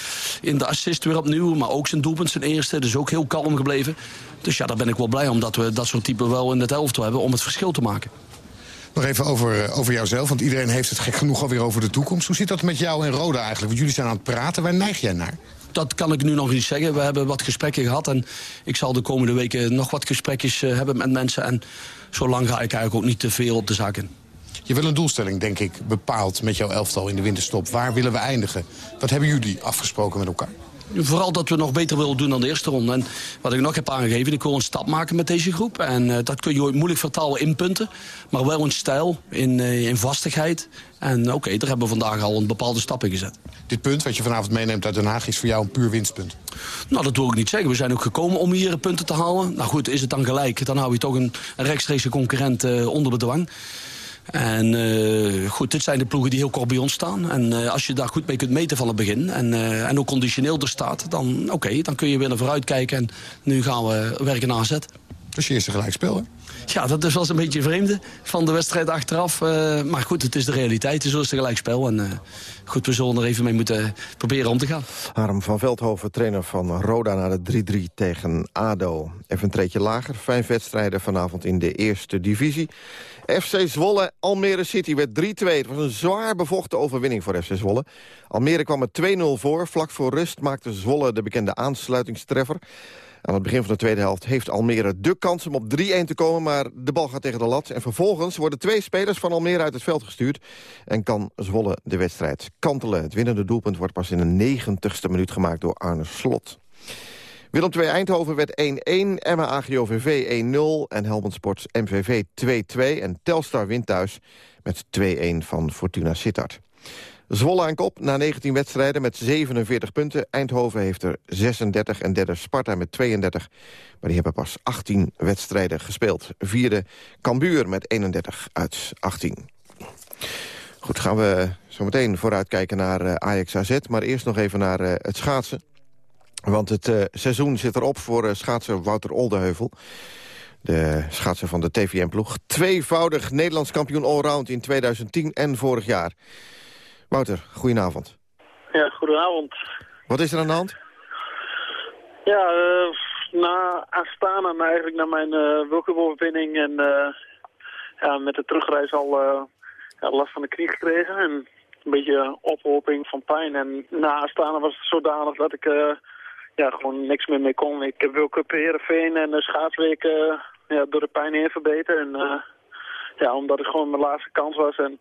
In de assist weer opnieuw. Maar ook zijn doelpunt, zijn eerste. Dus ook heel kalm gebleven. Dus ja, daar ben ik wel blij om dat we dat soort typen wel in het elftal hebben. Om het verschil te maken. Nog even over, over jouzelf, want iedereen heeft het gek genoeg alweer over de toekomst. Hoe zit dat met jou en Roda eigenlijk? Want jullie zijn aan het praten. Waar neig jij naar? Dat kan ik nu nog niet zeggen. We hebben wat gesprekken gehad en ik zal de komende weken nog wat gesprekjes uh, hebben met mensen. En zolang ga ik eigenlijk ook niet te veel op de zaak in. Je wil een doelstelling, denk ik, bepaald met jouw elftal in de winterstop. Waar willen we eindigen? Wat hebben jullie afgesproken met elkaar? Vooral dat we nog beter willen doen dan de eerste ronde. En wat ik nog heb aangegeven, ik wil een stap maken met deze groep. En uh, dat kun je moeilijk vertalen in punten. Maar wel in stijl, in, uh, in vastigheid. En oké, okay, daar hebben we vandaag al een bepaalde stap in gezet. Dit punt wat je vanavond meeneemt uit Den Haag is voor jou een puur winstpunt? Nou, dat wil ik niet zeggen. We zijn ook gekomen om hier punten te halen. Nou goed, is het dan gelijk, dan hou je toch een, een rechtstreekse concurrent uh, onder bedwang. En uh, goed, dit zijn de ploegen die heel kort bij ons staan. En uh, als je daar goed mee kunt meten van het begin... en, uh, en ook conditioneel er staat, dan oké, okay, dan kun je willen vooruitkijken. En nu gaan we werken naar. Dat is je eerste gelijkspel, hè? Ja, dat is wel eens een beetje vreemde van de wedstrijd achteraf. Maar goed, het is de realiteit. Het is een gelijkspel. En goed, we zullen er even mee moeten proberen om te gaan. Harm van Veldhoven, trainer van Roda naar de 3-3 tegen ADO. Even een treetje lager. Vijf wedstrijden vanavond in de eerste divisie. FC Zwolle, Almere City werd 3-2. Het was een zwaar bevochten overwinning voor FC Zwolle. Almere kwam met 2-0 voor. Vlak voor rust maakte Zwolle de bekende aansluitingstreffer. Aan het begin van de tweede helft heeft Almere de kans om op 3-1 te komen... maar de bal gaat tegen de lat. En vervolgens worden twee spelers van Almere uit het veld gestuurd... en kan Zwolle de wedstrijd kantelen. Het winnende doelpunt wordt pas in de negentigste minuut gemaakt door Arne Slot. Willem 2 Eindhoven werd 1-1, Emma AGOVV 1-0 en Helmond Sports MVV 2-2. En Telstar wint thuis met 2-1 van Fortuna Sittard. Zwolle aan kop na 19 wedstrijden met 47 punten. Eindhoven heeft er 36 en derde Sparta met 32. Maar die hebben pas 18 wedstrijden gespeeld. Vierde Cambuur met 31 uit 18. Goed, gaan we zo meteen vooruitkijken naar uh, Ajax AZ. Maar eerst nog even naar uh, het schaatsen. Want het uh, seizoen zit erop voor uh, schaatser Wouter Oldeheuvel. De schaatser van de TVM-ploeg. Tweevoudig Nederlands kampioen allround in 2010 en vorig jaar. Wouter, goedenavond. Ja, goedenavond. Wat is er aan de hand? Ja, uh, na Astana, na eigenlijk na mijn uh, Wilkenbovenwinning en ja, met de terugreis al ja, last van de knie gekregen. En een beetje ophoping van pijn. En na Astana was het zodanig dat ik ja, gewoon niks meer mee kon. Ik heb Wilke Heerenveen en de schaatsweek ja, door de pijn heen verbeterd. En ja, omdat het gewoon mijn laatste kans was en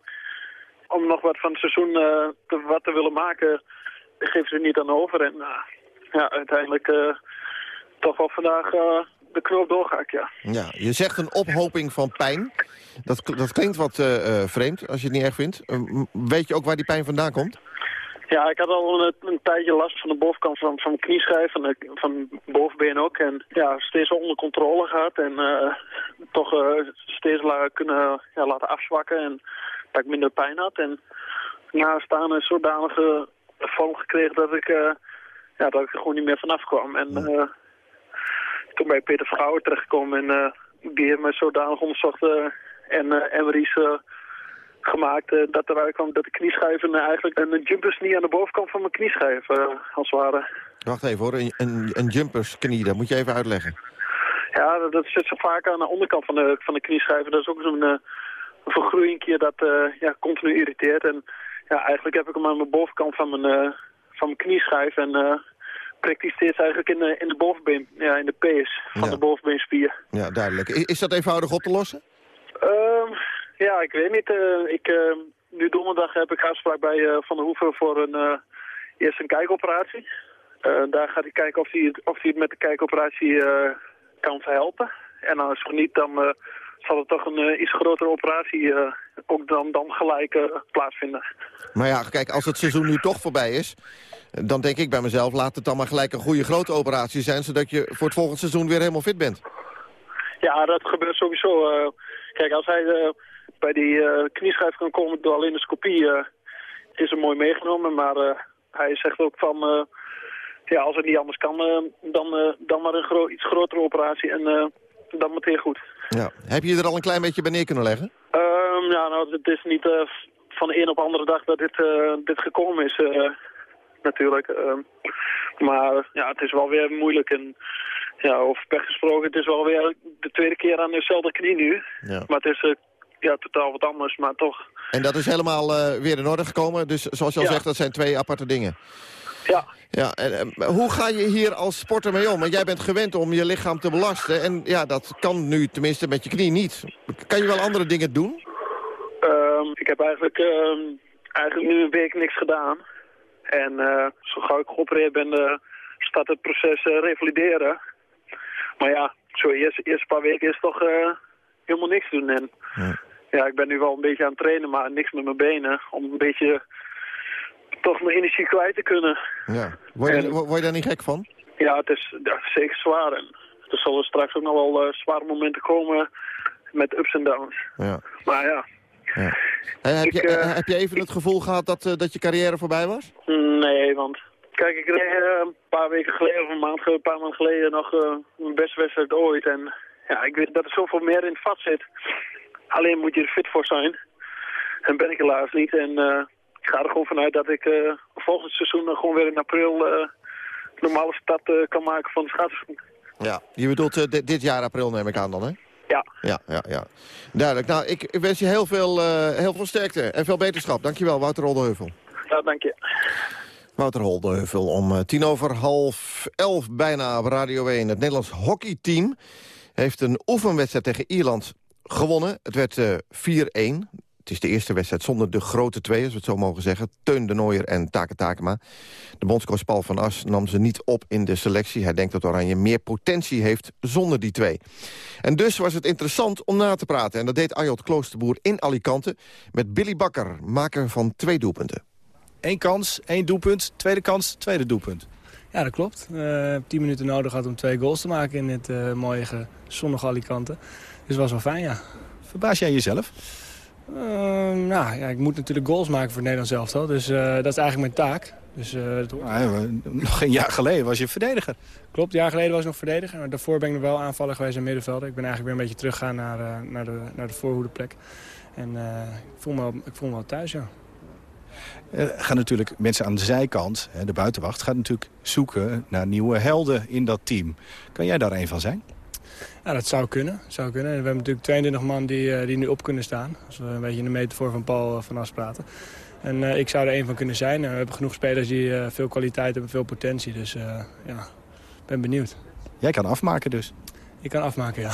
om nog wat van het seizoen te, wat te willen maken, geven ze niet aan over. En ja, uiteindelijk toch wel vandaag de knoop doorgaat, ja. Ja, je zegt een ophoping van pijn. Dat, dat klinkt wat vreemd, als je het niet erg vindt. weet je ook waar die pijn vandaan komt? Ja, ik had al een, een tijdje last van de bovenkant van, van mijn knieschijf, van, de, van bovenbeen ook. En ja, steeds onder controle gehad en toch steeds la, kunnen ja, laten afzwakken. En dat ik minder pijn had. En na staan een zodanige vorm gekregen dat ik, uh, ja, dat ik er gewoon niet meer vanaf kwam. En uh, toen bij Peter Vrouwen terechtgekomen en uh, die heeft me zodanig onderzocht en uh, gemaakt dat eruit kwam dat de knieschijven eigenlijk een jumpersknie aan de bovenkant van mijn knieschijf als het ware. Wacht even hoor, een, een, een jumpersknie, dat moet je even uitleggen. Ja, dat, dat zit zo vaak aan de onderkant van de, van de knieschijven. Dat is ook zo'n een vergroeiing dat ja, continu irriteert. En ja, eigenlijk heb ik hem aan de bovenkant van mijn, van mijn knieschijf. En prikt hij steeds eigenlijk in de, in de bovenbeen, ja, in de pees van Ja. de bovenbeenspier. Ja, duidelijk. Is dat eenvoudig op te lossen? Ja, ik weet niet. eh, ik, eh, nu donderdag heb ik afspraak bij Van der Hoeven voor een, eerst een kijkoperatie. daar gaat hij kijken of hij, of hij het met de kijkoperatie kan helpen. En als het niet, dan zal het toch een iets grotere operatie ook dan, dan gelijk plaatsvinden. Maar ja, kijk, als het seizoen nu toch voorbij is... dan denk ik bij mezelf, laat het dan maar gelijk een goede grote operatie zijn... zodat je voor het volgende seizoen weer helemaal fit bent. Ja, dat gebeurt sowieso. kijk, als hij bij die uh, knieschijf kan komen door alleen de scopie, uh, is er mooi meegenomen. Maar uh, hij zegt ook van, ja, als het niet anders kan, dan, dan maar een gro iets grotere operatie en dan meteen goed. Ja. Heb je er al een klein beetje bij neer kunnen leggen? Um, ja, nou, het is niet van de een op de andere dag dat dit, dit gekomen is, natuurlijk. Ehm, maar ja, het is wel weer moeilijk en ja, over pech gesproken, het is wel weer de tweede keer aan dezelfde knie nu. Ja. Maar het is ja, totaal wat anders, maar toch. En dat is helemaal uh, weer in orde gekomen. Dus zoals je al zegt, dat zijn twee aparte dingen. Ja. Ja, en, uh, hoe ga je hier als sporter mee om? Want jij bent gewend om je lichaam te belasten. En ja, dat kan nu tenminste met je knie niet. Kan je wel andere dingen doen? Um, ik heb eigenlijk, uh, eigenlijk nu een week niks gedaan. En uh, zo gauw ik geopereerd ben, staat het proces revalideren. Maar ja, zo eerst, eerst paar weken is toch helemaal niks doen. En ja. Ja. ik ben nu wel een beetje aan het trainen, maar niks met mijn benen. Om een beetje toch mijn energie kwijt te kunnen. Ja. Word, je, word je daar niet gek van? Ja, het is, ja, zeker zwaar. En er zullen straks ook nog wel uh, zware momenten komen met ups en downs. Ja. Maar ja. ja. heb, je, uh, heb je even het gevoel gehad dat, uh, dat je carrière voorbij was? Nee, want kijk, ik reed een paar weken geleden of een, maand, een paar maanden geleden nog mijn beste wedstrijd ooit. En ja, ik weet dat er zoveel meer in het vat zit. Alleen moet je er fit voor zijn. En ben ik helaas niet. En uh, ik ga er gewoon vanuit dat ik uh, volgend seizoen gewoon weer in april uh, normale start kan maken van de schaatsen. Ja, je bedoelt dit, dit jaar april neem ik aan dan, hè? Ja. Ja, ja, ja. Duidelijk. Nou, ik wens je heel veel, heel veel sterkte en veel beterschap. Dankjewel, Wouter Roldeheuvel. Ja, dank je. Wouter Holdeheuvel om tien over half elf bijna op Radio 1. Het Nederlands hockeyteam heeft een oefenwedstrijd tegen Ierland gewonnen. Het werd uh, eh, 4-1. Het is de eerste wedstrijd zonder de grote twee, als we het zo mogen zeggen. Teun de Nooier en Take Takema. De bondscoach Paul van As nam ze niet op in de selectie. Hij denkt dat Oranje meer potentie heeft zonder die twee. En dus was het interessant om na te praten. En dat deed Ayot Kloosterboer in Alicante... met Billy Bakker, maker van twee doelpunten. Eén kans, één doelpunt. Tweede kans, tweede doelpunt. Ja, dat klopt. Uh, tien minuten nodig gehad om twee goals te maken in dit uh, mooie zonnige Alicante. Dus het was wel fijn, ja. Verbaas jij jezelf? Uh, nou, ja, ik moet natuurlijk goals maken voor het Nederlands elftal. Dus uh, dat is eigenlijk mijn taak. Dus, ah, nog een jaar geleden was je verdediger. Klopt, een jaar geleden was ik nog verdediger. Maar daarvoor ben ik nog wel aanvaller geweest in middenvelden. Ik ben eigenlijk weer een beetje teruggegaan naar, naar, de, naar de voorhoedeplek. En ik, voel me, ik voel me wel thuis, ja. Uh, gaan natuurlijk mensen aan de zijkant, de buitenwacht, gaat natuurlijk zoeken naar nieuwe helden in dat team. Kan jij daar een van zijn? Ja, dat zou kunnen. zou kunnen. we hebben natuurlijk 22 man die, uh, die nu op kunnen staan. Als we een beetje in de metafoor van Paul uh, van praten. En uh, ik zou er een van kunnen zijn. we hebben genoeg spelers die veel kwaliteit hebben, veel potentie. Dus ja, ben benieuwd. Jij kan afmaken dus? Ik kan afmaken, ja.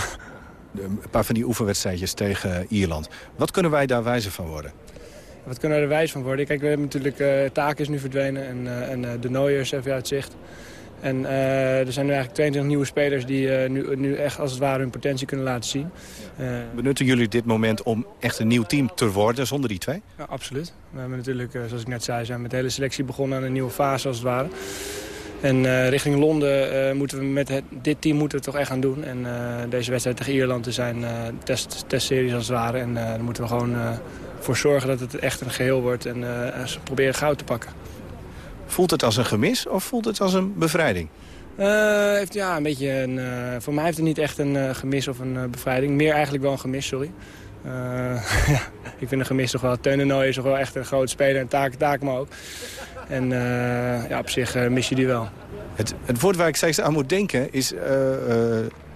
Een paar van die oefenwedstrijdjes tegen Ierland. Wat kunnen wij daar wijzer van worden? Wat kunnen we er wijs van worden? Kijk, we hebben natuurlijk Taak is nu verdwenen en, en de Nooiers even uit zicht. En er zijn nu eigenlijk 22 nieuwe spelers die nu, nu echt als het ware hun potentie kunnen laten zien. Benutten jullie dit moment om echt een nieuw team te worden zonder die twee? Ja, absoluut. We hebben natuurlijk, zoals ik net zei, zijn met de hele selectie begonnen aan een nieuwe fase als het ware. En uh, richting Londen uh, moeten we met het, dit team moeten we toch echt gaan doen. En uh, deze wedstrijd tegen Ierland zijn test, testseries als het ware. En daar moeten we gewoon voor zorgen dat het echt een geheel wordt en uh, ze proberen goud te pakken. Voelt het als een gemis of voelt het als een bevrijding? Uh, heeft, ja, een beetje een, uh, voor mij heeft het niet echt een gemis of een bevrijding. Meer eigenlijk wel een gemis, sorry. <laughs> ik vind een gemis toch wel. Teun is toch wel echt een grote speler en Taken Taken ook. En ja, op zich mis je die wel. Het, het woord waar ik steeds aan moet denken is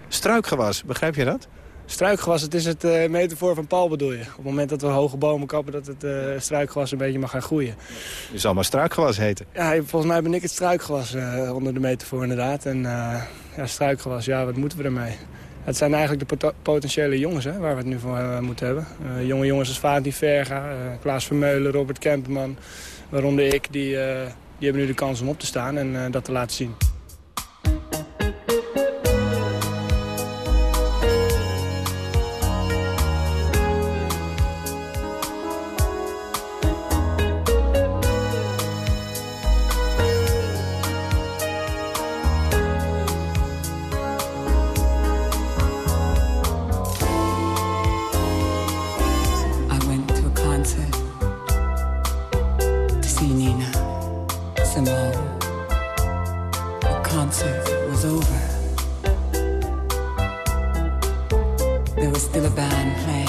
struikgewas. Begrijp je dat? Struikgewas, het is het uh, metafoor van Paul bedoel je. Op het moment dat we hoge bomen kappen, dat het uh, struikgewas een beetje mag gaan groeien. Je zal maar struikgewas heten. Ja, volgens mij ben ik het struikgewas uh, onder de metafoor inderdaad. En ja, struikgewas, ja, wat moeten we ermee? Het zijn eigenlijk de potentiële jongens hè, waar we het nu voor moeten hebben. jonge jongens als Fatih Verga, Klaas Vermeulen, Robert Kemperman, waaronder ik, die, die hebben nu de kans om op te staan en dat te laten zien. see Nina, Simone. The concert was over. There was still a band playing.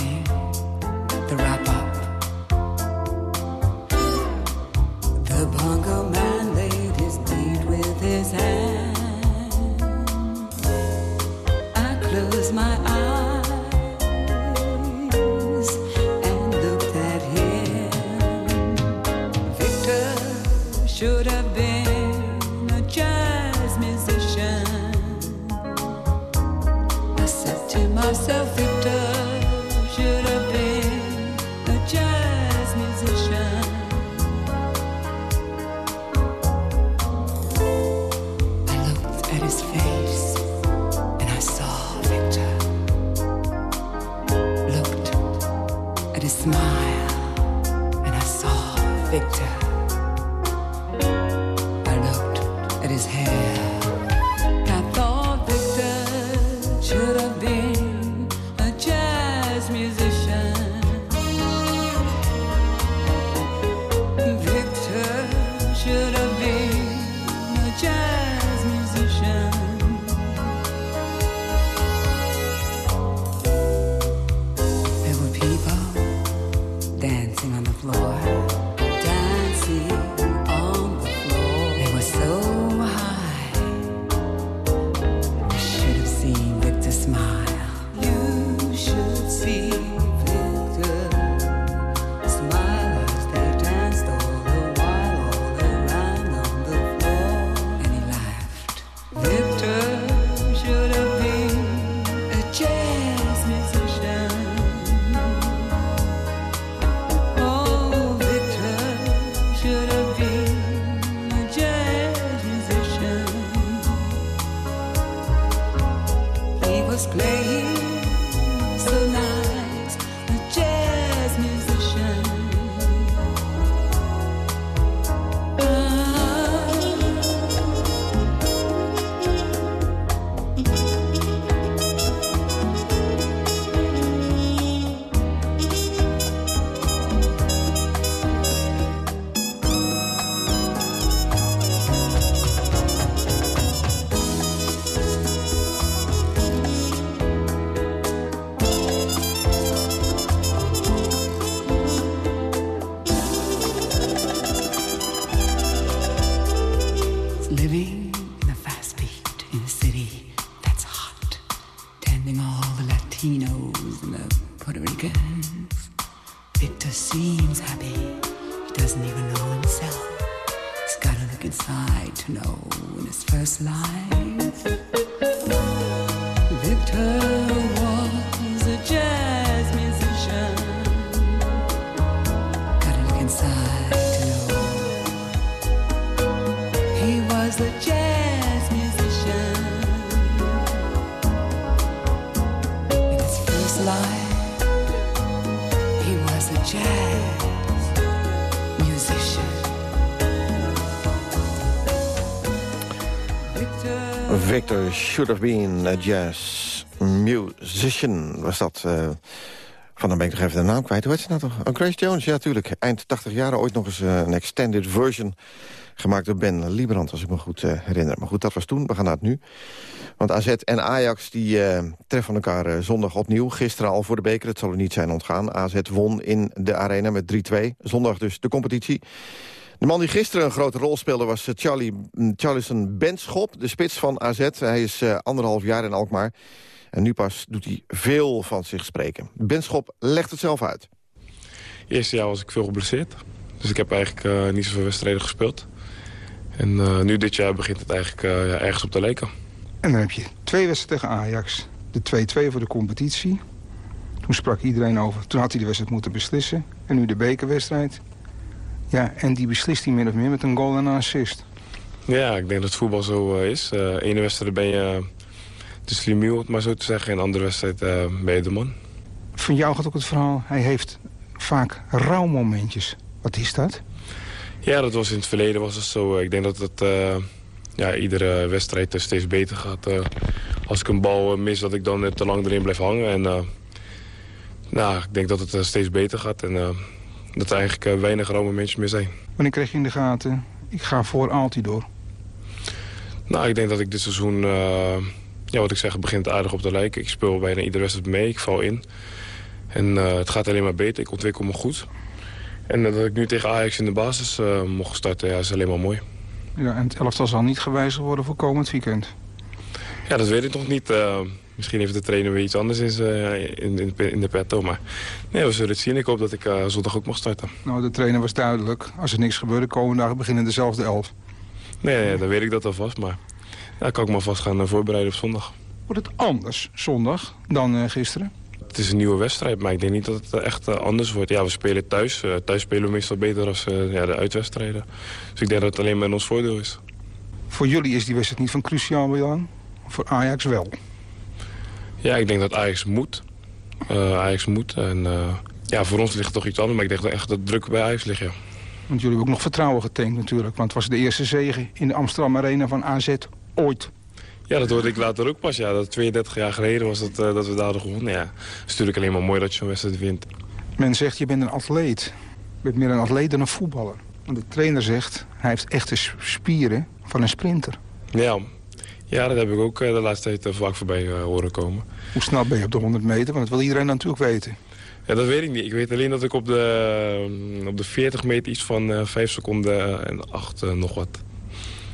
Should have been a jazz musician, was dat. Uh, van dan ben ik nog even de naam kwijt. Hoe heet ze nou toch? Oh, Grace Jones, ja, natuurlijk. Eind 80 jaar ooit nog eens uh, een extended version gemaakt door Ben Liebrand, als ik me goed uh, herinner. Maar goed, dat was toen. We gaan naar het nu. Want AZ en Ajax die treffen elkaar zondag opnieuw. Gisteren al voor de beker, het zal er niet zijn ontgaan. AZ won in de arena met 3-2. Zondag dus de competitie. De man die gisteren een grote rol speelde was eh, Charlie, mm, Charlison Benschop, de spits van AZ. Hij is uh, anderhalf jaar in Alkmaar. En nu pas doet hij veel van zich spreken. Benschop legt het zelf uit. Eerste jaar was ik veel geblesseerd. Dus ik heb eigenlijk uh, niet zoveel wedstrijden gespeeld. En uh, nu dit jaar begint het eigenlijk ja, ergens op te lijken. En dan heb je twee wedstrijden tegen Ajax, de 2-2 voor de competitie. Toen sprak iedereen over. Toen had hij de wedstrijd moeten beslissen. En nu de bekerwedstrijd. Ja, en die beslist hij min of meer met een goal en een assist. Ja, ik denk dat voetbal zo uh, is. Uh, ene wedstrijd ben je de slimiel, maar zo te zeggen. En andere wedstrijd uh, ben je de man. Van jou gaat ook het verhaal, hij heeft vaak rouwmomentjes. Wat is dat? Ja, dat was in het verleden was het zo. Ik denk dat het ja, iedere wedstrijd steeds beter gaat. als ik een bal mis, dat ik dan net te lang erin blijf hangen. En nou, ik denk dat het steeds beter gaat. En dat er eigenlijk weinig rouwmomentjes meer zijn. Wanneer kreeg je in de gaten, ik ga voor Altidoor? Nou, ik denk dat ik dit seizoen, uh, ja, wat ik zeg, begint aardig op te lijken. Ik speel bijna iedere wedstrijd mee, ik val in. En uh, het gaat alleen maar beter, ik ontwikkel me goed. En uh, dat ik nu tegen Ajax in de basis mocht starten, ja, is alleen maar mooi. Ja, en het elftal zal niet gewijzigd worden voor komend weekend? Ja, dat weet ik nog niet. Misschien heeft de trainer weer iets anders in, in, in, de petto. Maar nee, we zullen het zien. Ik hoop dat ik zondag ook mag starten. Nou, de trainer was duidelijk. Als er niks gebeurt, de komende dagen beginnen dezelfde elf. Nee, nee, dan weet ik dat alvast. Maar ja, kan ik me vast gaan voorbereiden op zondag. Wordt het anders zondag dan uh, gisteren? Het is een nieuwe wedstrijd, maar ik denk niet dat het echt uh, anders wordt. Ja, we spelen thuis. Thuis spelen we meestal beter dan ja, de uitwedstrijden. Dus ik denk dat het alleen maar in ons voordeel is. Voor jullie is die wedstrijd niet van cruciaal belang? Voor Ajax wel? Ja, ik denk dat Ajax moet. Ajax moet. En ja, voor ons ligt het toch iets anders. Maar ik denk dat echt dat druk bij Ajax ligt, ja. Want jullie hebben ook nog vertrouwen getankt natuurlijk. Want het was de eerste zege in de Amsterdam Arena van AZ ooit. Ja, dat hoorde ik later ook pas. Ja, dat 32 jaar geleden was dat, uh, dat we daar hadden gewonnen. Ja, het is natuurlijk alleen maar mooi dat je zo'n wedstrijd wint. Men zegt, je bent een atleet. Je bent meer een atleet dan een voetballer. Want de trainer zegt, hij heeft echte spieren van een sprinter. Ja, ja dat heb ik ook uh, de laatste tijd uh, vaak voorbij horen komen. Hoe snel ben je op de 100 meter? Want dat wil iedereen natuurlijk weten. Ja, dat weet ik niet. Ik weet alleen dat ik op de, op de 40 meter iets van uh, 5 seconden en 8 uh, nog wat.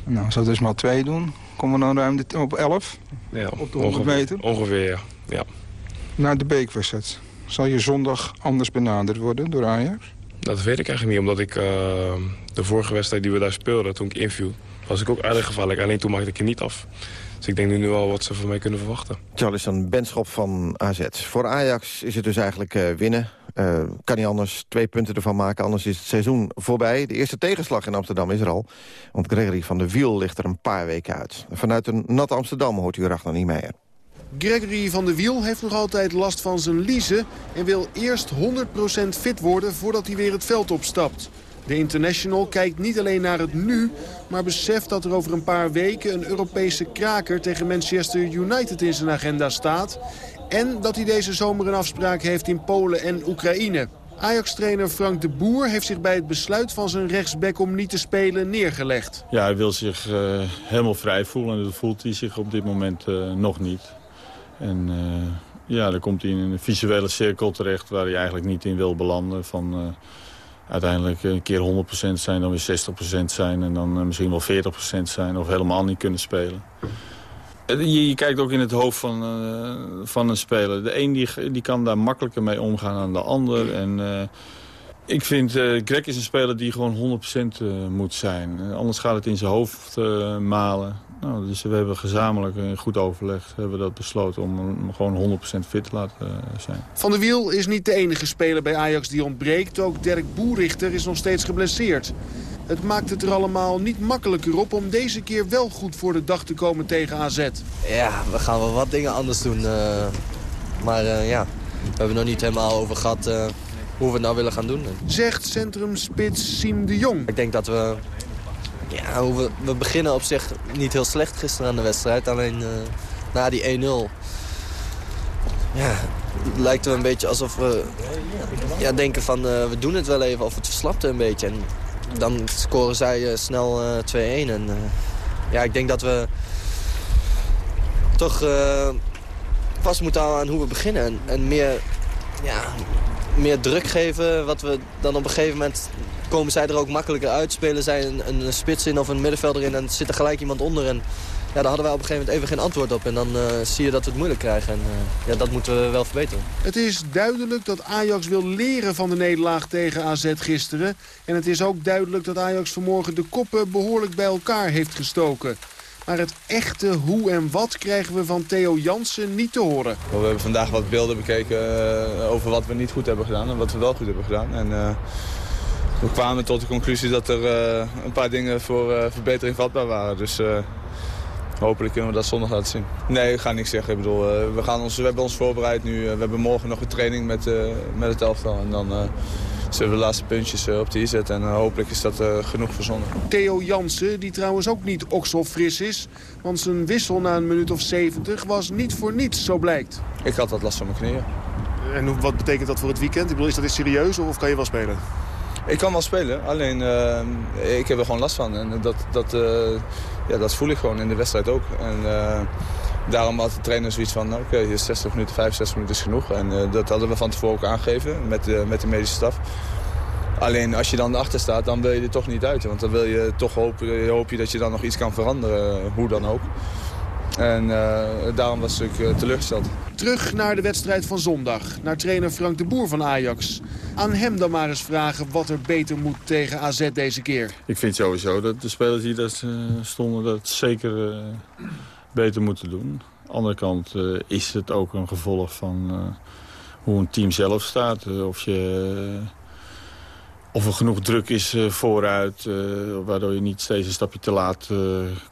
Nou, we dus maar 2 doen, komen we dan ruim de, op 11? Ja, op de 100 ongeveer, meter? Ongeveer, ja. ja. Naar de beekwedstrijd. Zal je zondag anders benaderd worden door Ajax? Dat weet ik eigenlijk niet, omdat ik uh, de vorige wedstrijd die we daar speelden, toen ik inviel, was ik ook aardig gevaarlijk. Alleen toen maakte ik er niet af. Dus ik denk nu al wat ze van mij kunnen verwachten. Charlison Benschop van AZ. Voor Ajax is het dus eigenlijk uh, winnen. Uh, kan niet anders twee punten ervan maken, anders is het seizoen voorbij. De eerste tegenslag in Amsterdam is er al. Want Gregory van de Wiel ligt er een paar weken uit. Vanuit een nat Amsterdam hoort u Ragnar Niemeyer. Gregory van de Wiel heeft nog altijd last van zijn liezen... en wil eerst 100% fit worden voordat hij weer het veld opstapt. De international kijkt niet alleen naar het nu, maar beseft dat er over een paar weken een Europese kraker tegen Manchester United in zijn agenda staat. En dat hij deze zomer een afspraak heeft in Polen en Oekraïne. Ajax-trainer Frank de Boer heeft zich bij het besluit van zijn rechtsback om niet te spelen neergelegd. Ja, hij wil zich uh, helemaal vrij voelen en dat voelt hij zich op dit moment uh, nog niet. En uh, ja, dan komt hij in een visuele cirkel terecht waar hij eigenlijk niet in wil belanden. Van, uiteindelijk een keer 100% zijn, dan weer 60% zijn... en dan misschien wel 40% zijn of helemaal niet kunnen spelen. Je, je, kijkt ook in het hoofd van, uh, van een speler. De een die, die kan daar makkelijker mee omgaan dan de ander. En, ik vind, Greg is een speler die gewoon 100% moet zijn. anders gaat het in zijn hoofd malen. Nou, dus we hebben gezamenlijk in goed overleg hebben we dat besloten om hem gewoon 100% fit te laten zijn. Van der Wiel is niet de enige speler bij Ajax die ontbreekt. Ook Dirk Boerichter is nog steeds geblesseerd. Het maakt het er allemaal niet makkelijker op om deze keer wel goed voor de dag te komen tegen AZ. Ja, we gaan wel wat dingen anders doen. Uh, maar uh, ja, we hebben nog niet helemaal over gehad uh, hoe we het nou willen gaan doen. Zegt centrumspits Siem de Jong. Ik denk dat we... Ja, we, we beginnen op zich niet heel slecht gisteren aan de wedstrijd. Alleen na die 1-0... Ja, het lijkt een beetje alsof we ja, denken van we doen het wel even of het verslapte een beetje. En dan scoren zij uh, snel uh, 2-1. En ja, ik denk dat we toch vast moeten houden aan hoe we beginnen. En, en, meer, ja, meer druk geven. Wat we dan op een gegeven moment komen zij er ook makkelijker uit. Spelen zij een, een spits in of een middenvelder in en zit er gelijk iemand onder. En ja, daar hadden wij op een gegeven moment even geen antwoord op. En dan uh, zie je dat we het moeilijk krijgen. En uh, ja, dat moeten we wel verbeteren. Het is duidelijk dat Ajax wil leren van de nederlaag tegen AZ gisteren. En het is ook duidelijk dat Ajax vanmorgen de koppen behoorlijk bij elkaar heeft gestoken. Maar het echte hoe en wat krijgen we van Theo Jansen niet te horen. We hebben vandaag wat beelden bekeken uh, over wat we niet goed hebben gedaan en wat we wel goed hebben gedaan. En, uh, we kwamen tot de conclusie dat er uh, een paar dingen voor verbetering vatbaar waren. Dus hopelijk kunnen we dat zondag laten zien. Nee, ik ga niks zeggen. Ik bedoel, we, gaan ons, we hebben ons voorbereid nu. we hebben morgen nog een training met, met het elftal. En dan zullen we de laatste puntjes op de i zetten. En hopelijk is dat genoeg voor zondag. Theo Jansen, die trouwens ook niet okselfris is. Want zijn wissel na een minuut of 70 was niet voor niets, zo blijkt. Ik had wat last van mijn knieën. En wat betekent dat voor het weekend? Ik bedoel, is dat iets serieus of kan je wel spelen? Ik kan wel spelen, alleen uh, ik heb er gewoon last van. En dat, dat, uh, ja, dat voel ik gewoon in de wedstrijd ook. En uh, daarom had de trainer zoiets van, nou, oké, okay, 60 minuten, 65 minuten is genoeg. En dat hadden we van tevoren ook aangegeven met, met de medische staf. Alleen als je dan achter staat, dan wil je er toch niet uit. Want dan wil je toch hopen, hoop je dat je dan nog iets kan veranderen, hoe dan ook. En uh, daarom was ik uh, teleurgesteld. Terug naar de wedstrijd van zondag. Naar trainer Frank de Boer van Ajax. Aan hem dan maar eens vragen wat er beter moet tegen AZ deze keer. Ik vind sowieso dat de spelers die daar uh, stonden dat zeker beter moeten doen. Aan de andere kant is het ook een gevolg van hoe een team zelf staat. of je of er genoeg druk is uh, vooruit, uh, waardoor je niet steeds een stapje te laat uh,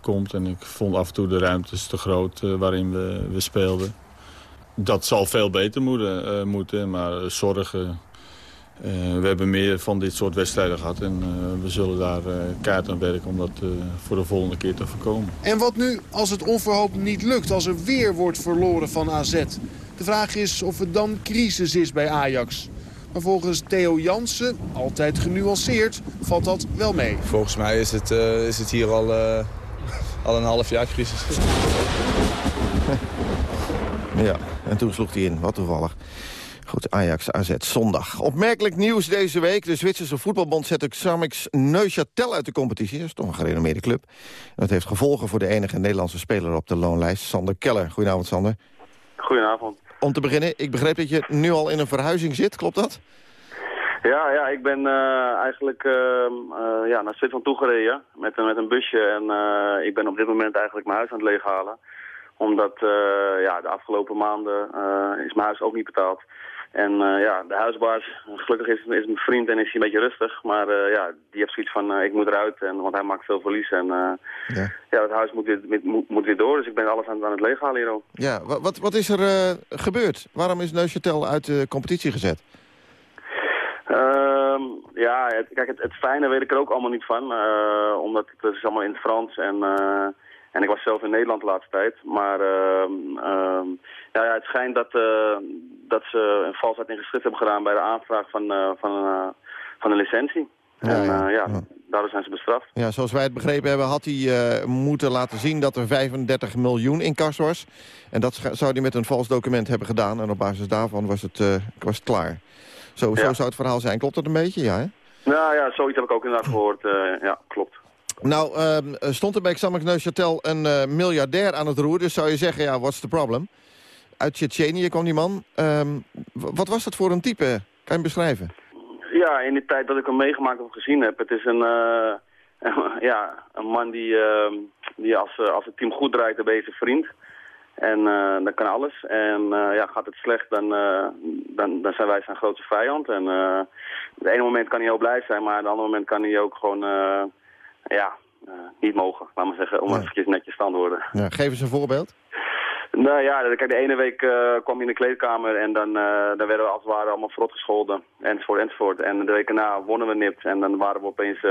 komt. En ik vond af en toe de ruimtes te groot waarin we, we speelden. Dat zal veel beter moeten, moeten maar zorgen... we hebben meer van dit soort wedstrijden gehad en we zullen daar kaart aan werken om dat voor de volgende keer te voorkomen. En wat nu als het onverhoopt niet lukt, als er weer wordt verloren van AZ? De vraag is of het dan crisis is bij Ajax. Maar volgens Theo Jansen, altijd genuanceerd, valt dat wel mee. Volgens mij is het, uh, is het hier al, uh, al een half jaar crisis. <laughs> Ja, en toen sloeg hij in. Wat toevallig. Goed, Ajax AZ zondag. Opmerkelijk nieuws deze week. De Zwitserse voetbalbond zet Xamix Neuchâtel uit de competitie. Dat is toch een gerenommeerde club. En dat heeft gevolgen voor de enige Nederlandse speler op de loonlijst, Sander Keller. Goedenavond, Sander. Goedenavond. Om te beginnen, ik begreep dat je nu al in een verhuizing zit, klopt dat? Ja, ja ik ben uh, eigenlijk uh, uh, ja, naar Zwitserland toegereden met, met een busje. En ik ben op dit moment eigenlijk mijn huis aan het leeghalen. Omdat ja, de afgelopen maanden is mijn huis ook niet betaald. En ja, de huisbaas, gelukkig is, is mijn vriend en is hij een beetje rustig. Maar ja, die heeft zoiets van, ik moet eruit, en, want hij maakt veel verlies. En ja. ja, het huis moet weer, moet, moet weer door, dus ik ben alles aan, aan het leeghalen hier ook. Ja, wat, wat is er gebeurd? Waarom is Neuchâtel uit de competitie gezet? Uh, ja, het, kijk, het, het, fijne weet ik er ook allemaal niet van. Omdat het is allemaal in het Frans en, en ik was zelf in Nederland de laatste tijd. Maar uh, ja, ja, het schijnt dat, eh, dat ze een valsheid in geschrift hebben gedaan bij de aanvraag van, eh, van, van een licentie. Ja, en ja, ja, daardoor zijn ze bestraft. Ja, zoals wij het begrepen hebben had hij moeten laten zien dat er 35 miljoen in kas was. En dat zou hij met een vals document hebben gedaan. En op basis daarvan was het, was het klaar. Zo, zo zou het verhaal zijn. Klopt dat een beetje? Ja, hè? Nou ja, zoiets heb ik ook inderdaad gehoord. Ja, klopt. Nou, uh, stond er bij Xamak Neuchâtel een uh, miljardair aan het roer. Dus zou je zeggen, ja, what's the problem? Uit Tsjetsjenië kwam die man. Um, wat was dat voor een type? Kan je hem beschrijven? Ja, in de tijd dat ik hem meegemaakt of gezien heb. Het is een, <laughs> ja, een man die, ehm, die als, als het team goed draait, dan ben zijn vriend. En dan kan alles. En ja, gaat het slecht, dan, dan, dan zijn wij zijn grootste vijand. En op het ene moment kan hij heel blij zijn, maar op het andere moment kan hij ook gewoon ja, niet mogen. Laat maar zeggen, om ja. eventjes netjes te antwoorden. Ja, geef eens een voorbeeld. Nou ja, kijk, de ene week kwam hij in de kleedkamer en dan, dan werden we als het ware allemaal verrot gescholden. Enzovoort, enzovoort. En de week daarna wonnen we nipt en dan waren we opeens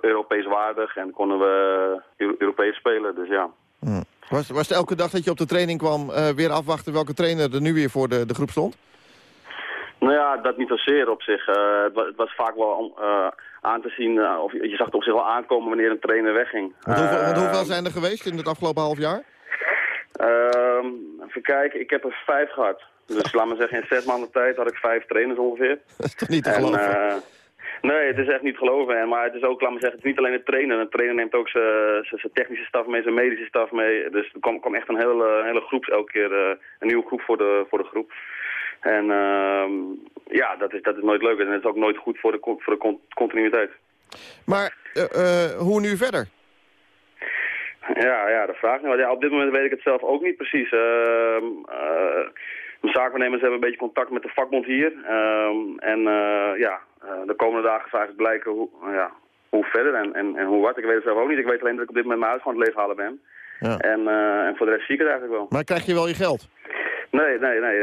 Europees waardig en konden we Europees spelen. Dus ja. Hmm. Was, was het elke dag dat je op de training kwam weer afwachten welke trainer er nu weer voor de, de groep stond? Nou ja, dat niet zozeer op zich. Uh, het, was, het, was, vaak wel uh, aan te zien, of je, je, zag het op zich wel aankomen wanneer een trainer wegging. Want hoeveel, want hoeveel zijn er geweest in het afgelopen half jaar? Ehm, even kijken, ik heb er vijf gehad. Dus laat maar zeggen, in zes maanden tijd had ik vijf trainers ongeveer. <laughs> Dat is toch niet te en, geloven? Nee, het is echt niet geloven. Maar het is ook, laat me zeggen, het is niet alleen de trainer. Een trainer neemt ook zijn technische staf mee, zijn medische staf mee. Dus er kwam, kwam echt een hele, hele groep elke keer, een nieuwe groep voor de, voor de groep. En uh, ja, dat is, dat is nooit leuk. En dat is ook nooit goed voor de, voor de continuïteit. Maar uh, hoe nu verder? Ja, ja, dat vraag ik me. Ja, op dit moment weet ik het zelf ook niet precies. Ehm, eh, mijn zaakwaarnemers hebben een beetje contact met de vakbond hier. Ehm, en eh, ja, eh, de komende dagen zal eigenlijk blijken hoe, ja, hoe verder en, en, en hoe wat. Ik weet het zelf ook niet. Ik weet alleen dat ik op dit moment mijn huis gewoon het leeghalen ben. Ja. En, en voor de rest zie ik het eigenlijk wel. Maar krijg je wel je geld? Nee, nee, nee.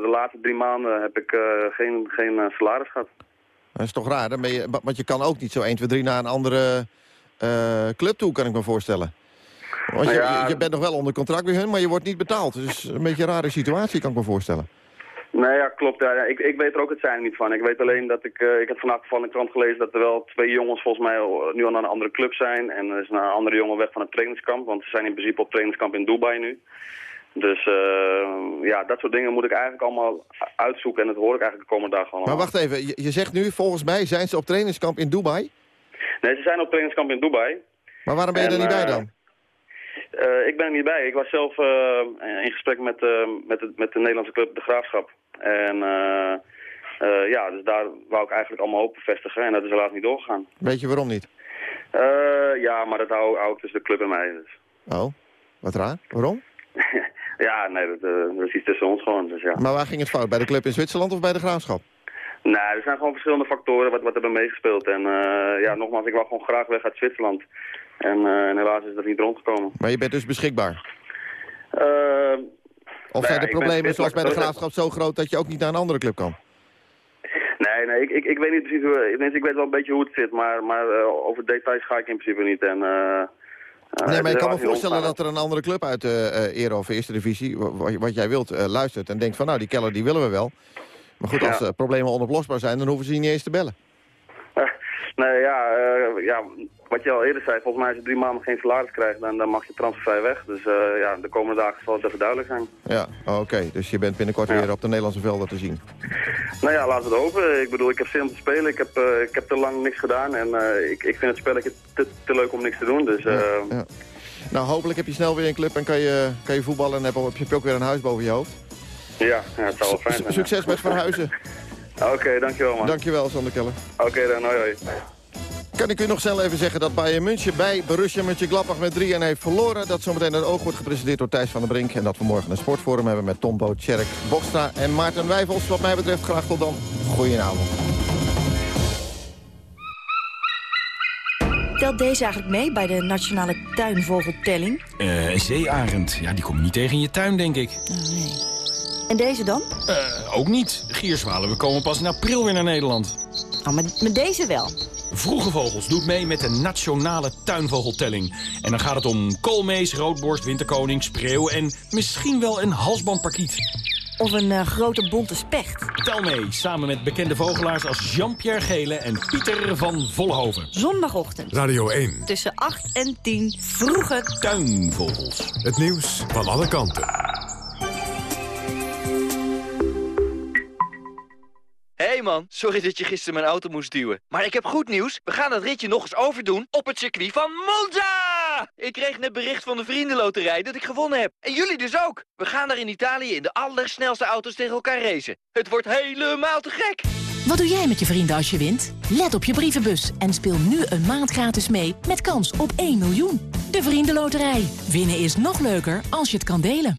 de laatste drie maanden heb ik geen, geen salaris gehad. Dat is toch raar, dan ben je, want je kan ook niet zo 1, 2, 3 naar een andere club toe, kan ik me voorstellen. Want je, ja, je, bent nog wel onder contract bij hun, maar je wordt niet betaald. Dus een beetje een rare situatie, kan ik me voorstellen. Nee, ja, klopt. Ja, ik, ik weet er ook het zijn niet van. Ik weet alleen dat ik... Uh, ik heb vandaag van de krant gelezen dat er wel twee jongens volgens mij nu al naar een andere club zijn. En er is een andere jongen weg van het trainingskamp. Want ze zijn in principe op trainingskamp in Dubai nu. Dus uh, ja, dat soort dingen moet ik eigenlijk allemaal uitzoeken. En dat hoor ik eigenlijk de komende dagen allemaal. Maar wacht even, je, je zegt nu, volgens mij zijn ze op trainingskamp in Dubai? Nee, ze zijn op trainingskamp in Dubai. Maar waarom ben je en, er niet bij uh, dan? Uh, ik ben er niet bij. Ik was zelf uh, in gesprek met, met, de, met de Nederlandse club De Graafschap. En ja, dus daar wou ik eigenlijk allemaal hoop bevestigen. En dat is helaas niet doorgegaan. Weet je waarom niet? ja, maar dat hou, hou ik tussen de club en mij. Dus. Oh, wat raar. Waarom? <laughs> ja, nee, dat, dat, is iets tussen ons gewoon. Dus, ja. Maar waar ging het fout? Bij de club in Zwitserland of bij De Graafschap? Nee, er zijn gewoon verschillende factoren wat, wat hebben meegespeeld. En ja, nogmaals, ik wou gewoon graag weg uit Zwitserland. En, uh, en, helaas is dat niet rondgekomen. Maar je bent dus beschikbaar? Uh, of zijn de problemen zoals bij de Graafschap zo groot dat je ook niet naar een andere club kan? Nee, nee, ik, ik, ik weet niet precies hoe... Ik, weet wel een beetje hoe het zit, maar, maar over details ga ik in principe niet. En, nee, maar ik kan me voorstellen dat er een andere club uit de uh, Ere of Eerste Divisie, wat, jij wilt, luistert en denkt van nou, die keller die willen we wel. Maar goed, als problemen onoplosbaar zijn, dan hoeven ze niet eens te bellen. Nee, ja, uh, ja, wat je al eerder zei, volgens mij als je drie maanden geen salaris krijgt, dan, dan mag je transfervrij weg. Dus uh, ja, de komende dagen zal het even duidelijk zijn. Ja, oké. Okay. Dus je bent binnenkort ja. weer op de Nederlandse velden te zien. Nou ja, laten we het hopen. Ik bedoel, ik heb zin om te spelen. Ik heb, uh, ik heb te lang niks gedaan en ik, ik vind het spelletje te, te leuk om niks te doen. Dus, ja, ja. Nou, hopelijk heb je snel weer een club en kan je, kan je voetballen en heb, heb je ook weer een huis boven je hoofd. Ja, ja het zal wel fijn zijn. Succes met verhuizen. <laughs> Oké, okay, dankjewel man. Dankjewel, Sander Keller. Oké okay, dan, hoi hoi. Kan ik u nog snel even zeggen dat Bayern München bij Borussia Mönchengladbach met 3-1 heeft verloren. Dat zometeen het oog wordt gepresenteerd door Thijs van der Brink. En dat we morgen een sportforum hebben met Tom Boot, Tjerk, Bokstra en Maarten Wijfels. Wat mij betreft graag tot dan. Goedenavond. Telt deze eigenlijk mee bij de nationale tuinvogeltelling? Uh, een zeearend. Ja, die kom je niet tegen in je tuin, denk ik. Oh, nee. En deze dan? Uh, ook niet. Gierzwalen, we komen pas in april weer naar Nederland. Oh, maar met deze wel. Vroege Vogels doet mee met de nationale tuinvogeltelling. En dan gaat het om koolmees, roodborst, winterkoning, spreeuw... en misschien wel een halsbandparkiet. Of een uh, grote bonte specht. Tel mee, samen met bekende vogelaars als Jean-Pierre Gele en Pieter van Vollenhoven. Zondagochtend. Radio 1. Tussen 8 en 10. Vroege tuinvogels. Het nieuws van alle kanten. Hey man, sorry dat je gisteren mijn auto moest duwen. Maar ik heb goed nieuws. We gaan dat ritje nog eens overdoen op het circuit van Monza! Ik kreeg net bericht van de vriendenloterij dat ik gewonnen heb. En jullie dus ook. We gaan daar in Italië in de allersnelste auto's tegen elkaar racen. Het wordt helemaal te gek. Wat doe jij met je vrienden als je wint? Let op je brievenbus en speel nu een maand gratis mee met kans op 1 miljoen. De Vriendenloterij. Winnen is nog leuker als je het kan delen.